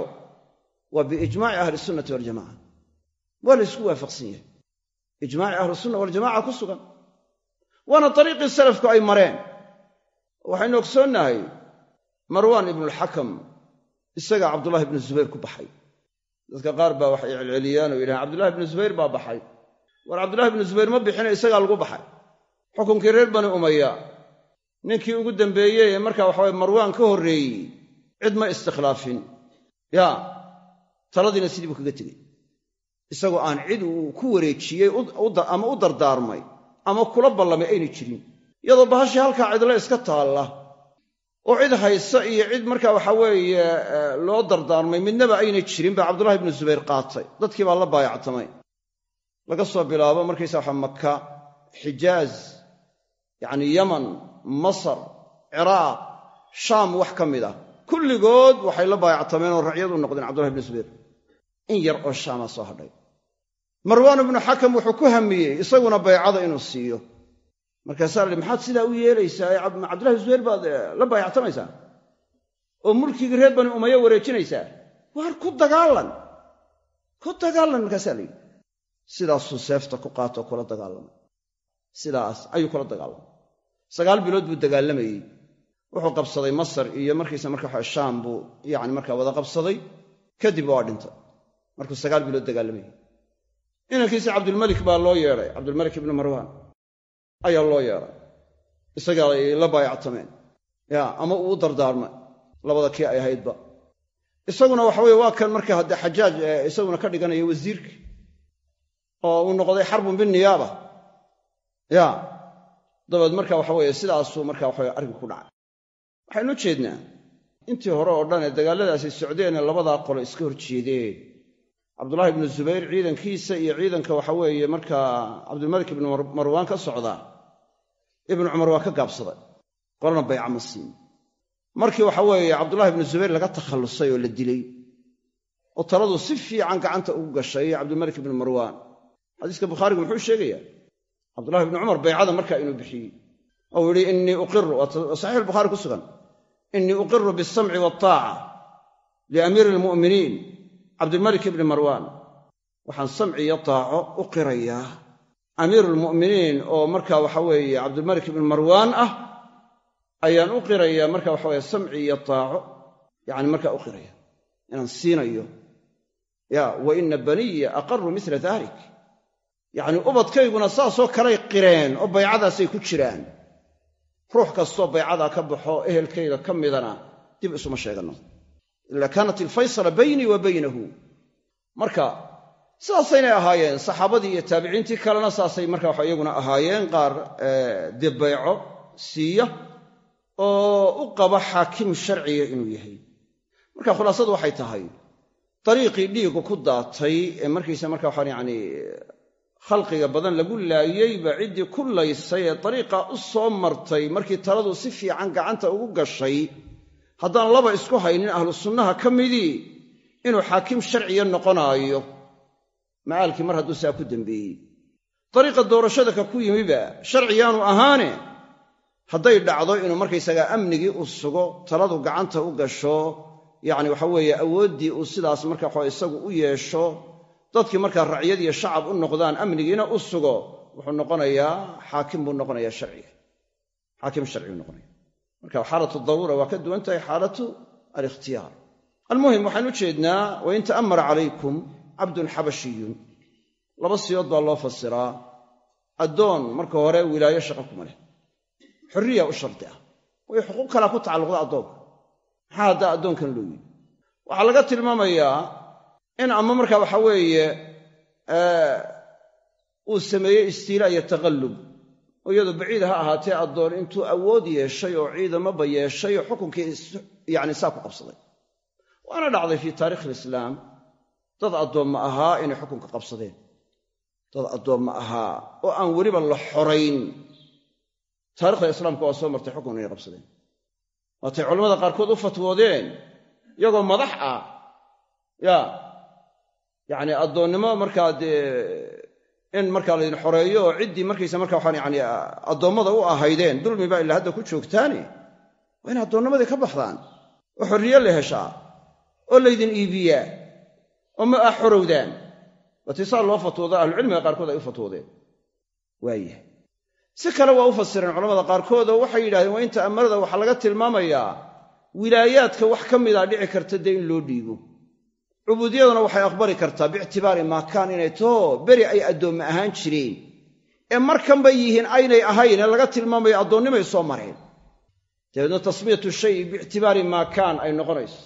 waa biijmaaci ahli sunnati waljamaca waa la ysku waafaqsan yahay. Ijmaaci ahlusunna waljamaca ku sugan waana dariiqii salafku ay mareen. Waxaynu ogsoonnahay marwaan ibnulxakam isagaa cabdullahi ibnu zubayr ku baxay. Dadka qaar baa waxay celceliyaan oo yidhahaan cabdullahi ibnu zubayr baa baxay. War cabdullahi ibnu zubayr ma bixine isagaa lagu baxay. Xukunkii reer bani umaya ninkii ugu dambeeyey ee markaa waxaway marwaan ka horreeyey cid ma istikhlaafin. Yaa taladiina sidii buu kaga tegey. Isagoo aan cid uu ku wareejiyey ama u dardaarmay ama kula ballamay ayna jirin. Iyadoo bahashii halkaa cidla iska taalla oo cid haysa iyo cid markaa waxa weeye loo dardaarmay midnaba ayna jirin baa cabdullahi ibnu zubayr qaatay. Dadkii baa la baayactamay. Laga soo bilaabo markaysa waxa maka xijaaz yacni yaman masar ciraaq shaam wax ka mid ah. Kulligood waxay la baayactameen oo racyad u noqdeen cabdullahi ibnu zubayr. In yar oo shaamaa soo hadhay marwaan ibnu xakam wuxuu ku hamiyey isaguna baycada inuu siiyo. Markaasaa la maxaad sidaa u yeelaysaa? Cabdullahi zubayr baad la baayactamaysaa oo mulkigii reer bani umaya wareejinaysaa. Waar ku dagaalan? Ku dagaalan markaasaa la yidhi sidaasuu seefta ku qaatoo kula dagaalamay sidaas ayuu kula dagaalamay sagaal bilood buu dagaalamayey. Wuxuu qabsaday masar iyo markiisa marka waxa shaam buu yacni markaa wada qabsaday. Kadib waa dhintay markuu sagaal bilood dagaalamayey inankiisi cabdulmalik baa loo yeedhay cabdulmalik ibnu marwaan ayaa loo yeedhay isagaa ay la baayactameen. Ya ama uu dardaarmay. Labada kii ay ahaydba. Isaguna waxa weye waa kan marka haddee xajaaj isaguna ka dhiganaya wasiirka oo uu noqday xarbun biniyaaba ya dabeed marka waxa weeye sidaasuu marka waxaweye arrinku ku dhacay. Waxaynu jeednaa intii hore oo dhan ee dagaalladaasi socdeenee labadaa qolo iska hor jeedeen cabdullaahi ibnu zubayr ciidankiisa iyo ciidanka waxa weeye markaa cabdulmalik ibnu marwaan ka socdaa ibnu cumar waa ka gaabsaday qolana bayca ma siin markii waxa weeye cabdullahi ibnu zubayr laga takhallusay oo la dilay oo taladu si fiican gacanta ugu gashay cabdulmalik ibnu marwaan. Xadiiska bukhaarigu muxuu sheegayaa cabdullahi ibnu cumar baycada markaa inuu bixiyey ou yidhi innii uqiru saxiix albukhaari ku sugan innii uqiru bisamci waaltaaca liamiiri almu'miniin cabdilmalik ibni marwaan waxaan samci iyo taaco u qirayaa amiiru lmu'miniin oo marka waxa weeye cabdilmalik ibni marwaan ah ayaan u qirayaa marka waxa weye samci iyo taaco yacni markaa u qiraya inaan siinayo ya wa ina baniya aqaru mila dalik yacni ubadkayguna saasoo kalay qireen oo baycadaasay ku jiraan. Ruux kastoo baycadaa ka baxo ehelkayga ka midana dib isuma sheeganno ila kaanat ilfaysala baynii wa baynahu. Marka sidaasaynay ahaayeen saxaabadii iyo taabiciintii kalena saasay marka waxa iyaguna ahaayeen qaar dee bayco siiya oo u qaba xaakim sharciga inuu yahay. Marka khulaasadu waxay tahay dariiqii dhiigu ku daatay ee markiisa marka waxaan yacni khalqiga badan lagu laayey baa ciddii ku laysay ee dariiqa u soo martay markii taladu si fiican gacanta ugu gashay haddaan laba isku haynin ahlu sunnaha ka midii inuu xaakim sharciya noqonaayo. Macaalkii mar hadduu saa ku dembeeyey dariiqa doorashada ka ku yimiba sharciyaanu ahaane hadday dhacdo inuu markaysagaa amnigii uu sugo taladu gacanta u gasho yacni waxa weeye awooddii uu sidaas marka waxa isagu u yeesho dadkii markaa racyad iyo shacab u noqdaan amnigiina u sugo wuxuu noqonayaa xaakim buu noqonayaa sharciga. Xaakim sharcigu noqonaya marka xaalatu daruura waa ka duwan tahay xaalatu alikhtiyaar. Almuhim waxaan u jeednaa wain ta'ammara calaykum cabdun xabashiyun. Laba siyood baa loo fasiraa addoon marka hore wilaayo shaqo kuma leh. Xorriya u shardi ah. Way xuquuq kalaa ku tacalluqda addoonka. Maxaa haddaa addoonkan loo yidhi? Waxaa laga tilmaamayaa in ama marka waxa weeye uu sameeyey istiilaa iyo taqallub oo iyadoo baciid ha ahaatee addoon intuu awood yeeshay oo ciidamaba yeeshay oo xukunkii yacni saa ku qabsaday. Waana dhacday fii taarikh alislaam. Dad addoomma ahaa inay xukunka qabsadeen. Dad addoomma ahaa oo aan weliba la xorayn. Taarikhda islaamka waa soo martay xukun inay qabsadeen. Waatay culamada qaarkood u fatwoodeen iyagoo madax ah. Ya yacni addoonnimo markaa dee in markaa laydin xoreeyo oo ciddii markaysa marka waxaan yani addoommada u ahaydeen dulmi baa ilaa hadda ku joogtaane waa in addoonnimadii ka baxdaan. Oo xorriye la heshaa oo laydin iibiyaa oo ma ah xorowdaan. Waatisaa loo fatwooda ahlucilmiga qaarkood ay u fatwoodeen waayah si kale waa u fasireen culamada qaarkood oo waxay yidhahdeen waa inta amarada waxaa laga tilmaamayaa wilaayaadka wax ka mida dhici karta dee in loo dhiibo cubuudiyaduna waxay aqbali kartaa biictibaari maakaan inay taho beri ay addoomma ahaan jireen. Ee markanbay yihiin aynay ahayn ee laga tilmaamayo addoonnimay soo mareen. Dabeedna tasmiyatu shay biictibaari maakaan ay noqonayso.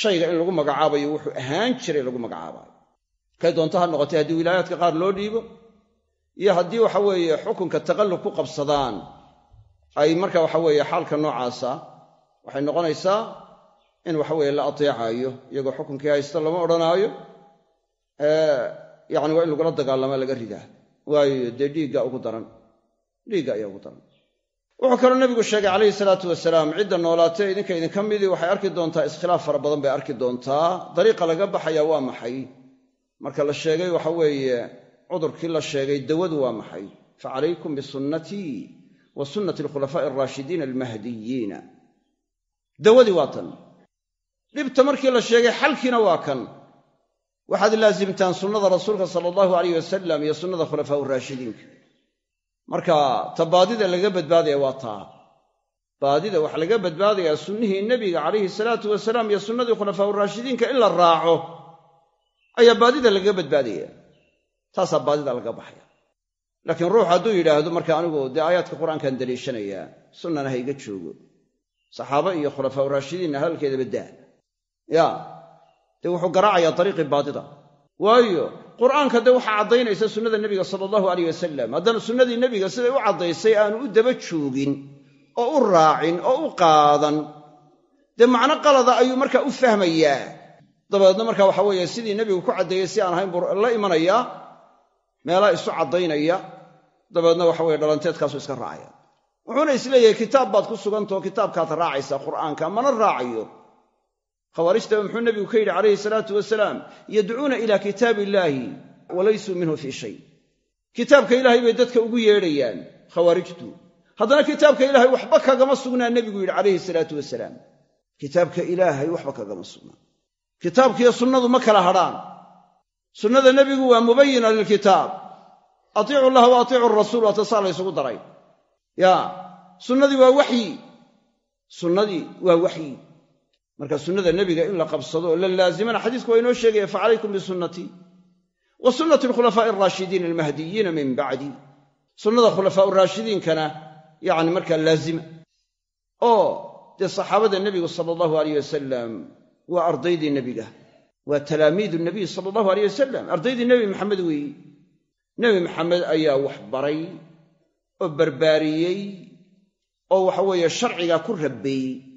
Shayga in lagu magacaabayo wuxuu ahaan jiray lagu magacaabayo kay doonto ha noqotay haddii wilaayaadka qaar loo dhiibo? Iyo haddii waxa weeye xukunka taqallub ku qabsadaan ay marka waxa weeye xaalka noocaasa waxay noqonaysaa in waxaweye la ateecaayo iyagoo xukunkii haysta lama odhanaayo yani waa in lagula dagaalama laga ridaa. Waayo dee dhiigga ugu daran. Dhiigga ayaa ugu daran. Wuxuu kaloo nabigu sheegay calayhi salaatu wasalaam cidda noolaatee idinka idinka midii waxay arki doontaa iskhilaaf fara badan bay arki doontaa. Dariiqa laga baxaya waa maxay? Marka la sheegay waxa weeye cudurkii la sheegay dawadu waa maxay? Fa calaykum bisunnatii wa sunnati alkhulafaa'i alraashidiina almahdiyiina dawadii waa tan dhibta markii la sheegay xalkiina waa kan. Waxaad laasimtaan sunnada rasuulka sala allahu alayh wasalam iyo sunnada khulafaa raashidiinka. Marka ta baadida laga badbaadaya waa taa. Baadida waxaa laga badbaadayaa sunnihii nebiga calayhi salaatu wasalaam iyo sunnadii khulafaa raashidiinka in la raaco ayaa baadida lagaga badbaadaya. Taasaa baadida laga baxaya. Laakiin ruux hadduu yidhaahdo marka anigu dee aayaadka qur'aankaan daliishanayaa sunnana ha iga joogo. Saxaaba iyo khulafaa raashidiinna hadalkeedaba daa ya. Dee wuxuu garaacayaa dariiqii baadida. Waayo qur'aanka dee waxaa caddaynaysa sunnada nebiga sala allahu aleyh wasalam haddana sunnadii nebiga siday u caddaysay aanu u daba joogin oo u raacin oo u qaadan. Dee macno qalada ayuu markaa u fahmayaa. Dabeedna marka waxa weeye sidii nebigu ku caddeeyey si aan ahayn buu la imanayaa meelaa isu caddaynaya. Dabeedna waxa weye dhalanteedkaasu iska raacaya. Wuxuuna is leeyahay kitaab baad ku sugantao kitaabkaad raacaysaa qur'aanka mana raacayo khawaarijtaba muxuu nebigu ka yidhi calayhi salaatu wasalaam yadcuuna ilaa kitaabi illaahi walaysuu minhu fii shay. Kitaabka ilaahay bay dadka ugu yeedhayaan khawaarijtu. Haddana kitaabka ilaahay waxba kagama sugnaa nebigu yidhi calayhi salaatu wasalaam. Kitaabka ilaahay waxba kagama sugnaa. Kitaabkiiyo sunnadu ma kala hadhaan. Sunnada nebigu waa mubayina lilkitaab atiicu llaha wa atiicu rasuul waa tasaa la ysugu daray. Ya sunnadii waa waxyi. Sunnadii waa waxyi marka sunnada nebiga in la qabsado oo la laazimana xadiisku waa inoo sheegaya fa calaykum bisunnatii wa sunnati alkhulafaa'i alraashidiina almahdiyiina min bacdi sunnada khulafaa'u raashidiinkana yacni markaa laazima. Oo dee saxaabada nebigu sala allahu aleyh wasalam waa ardaydii nebiga. Waa talaamiidu nabiy sala allahu aleyh wasalam ardaydii nebi maxamed weeyi. Nebi maxamed ayaa wax baray oo barbaariyey oo waxa weeye sharcigaa ku rabbeeyey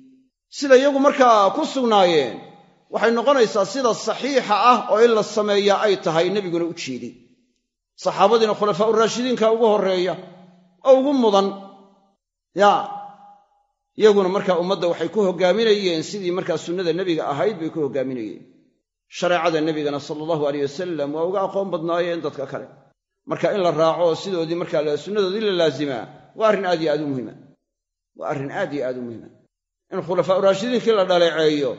sida iyagu markaa ku sugnaayeen waxay noqonaysaa sida saxiixa ah oo in la sameeyaa ay tahay nebiguna u jeeday saxaabadiina khulafaa'u raashidiinka ugu horreeya oo ugu mudan ya iyaguna markaa ummadda waxay ku hoggaaminayeen sidii markaa sunnada nebiga ahayd bay ku hoggaaminayeen. Shareecada nebigana sala allahu aleyh wasalam waa uga aqoon badnaayeen dadka kale. Marka in la raaco oo sidoodii markaa sunnadoodii la laazimaa waa arrin aad iyo aad u muhima waa arrin aad iyo aad u muhima in khulafaa'u raashidiinkii la dhaleeceeyo.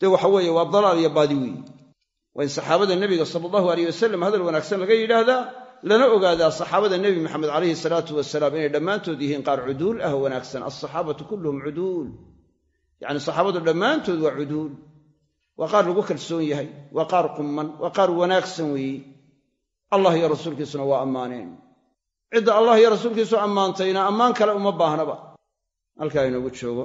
Dee waxa weeye waa dalaal iyo baadi weeye waa in saxaabada nebiga sala allahu aleyh wasalam hadal wanaagsan laga yidhaahdaa lana ogaadaa saxaabada nebi maxamed calayhi salaatu wasalaam inay dhammaantood yihiin qaar cuduul ah wanaagsan. Alsaxaabatu kulluhum cuduul. Yacni saxaabadu dhammaantood waa cuduul. Waa qaar lagu kalsoon yahay waa qaar qumman waa qaar wanaagsan weeye allah iyo rasuulkiisuna waa ammaaneen. Cidda allah iyo rasuulkiisu ammaantayna ammaan kale uma baahnaba. Halkaa inoogu joogo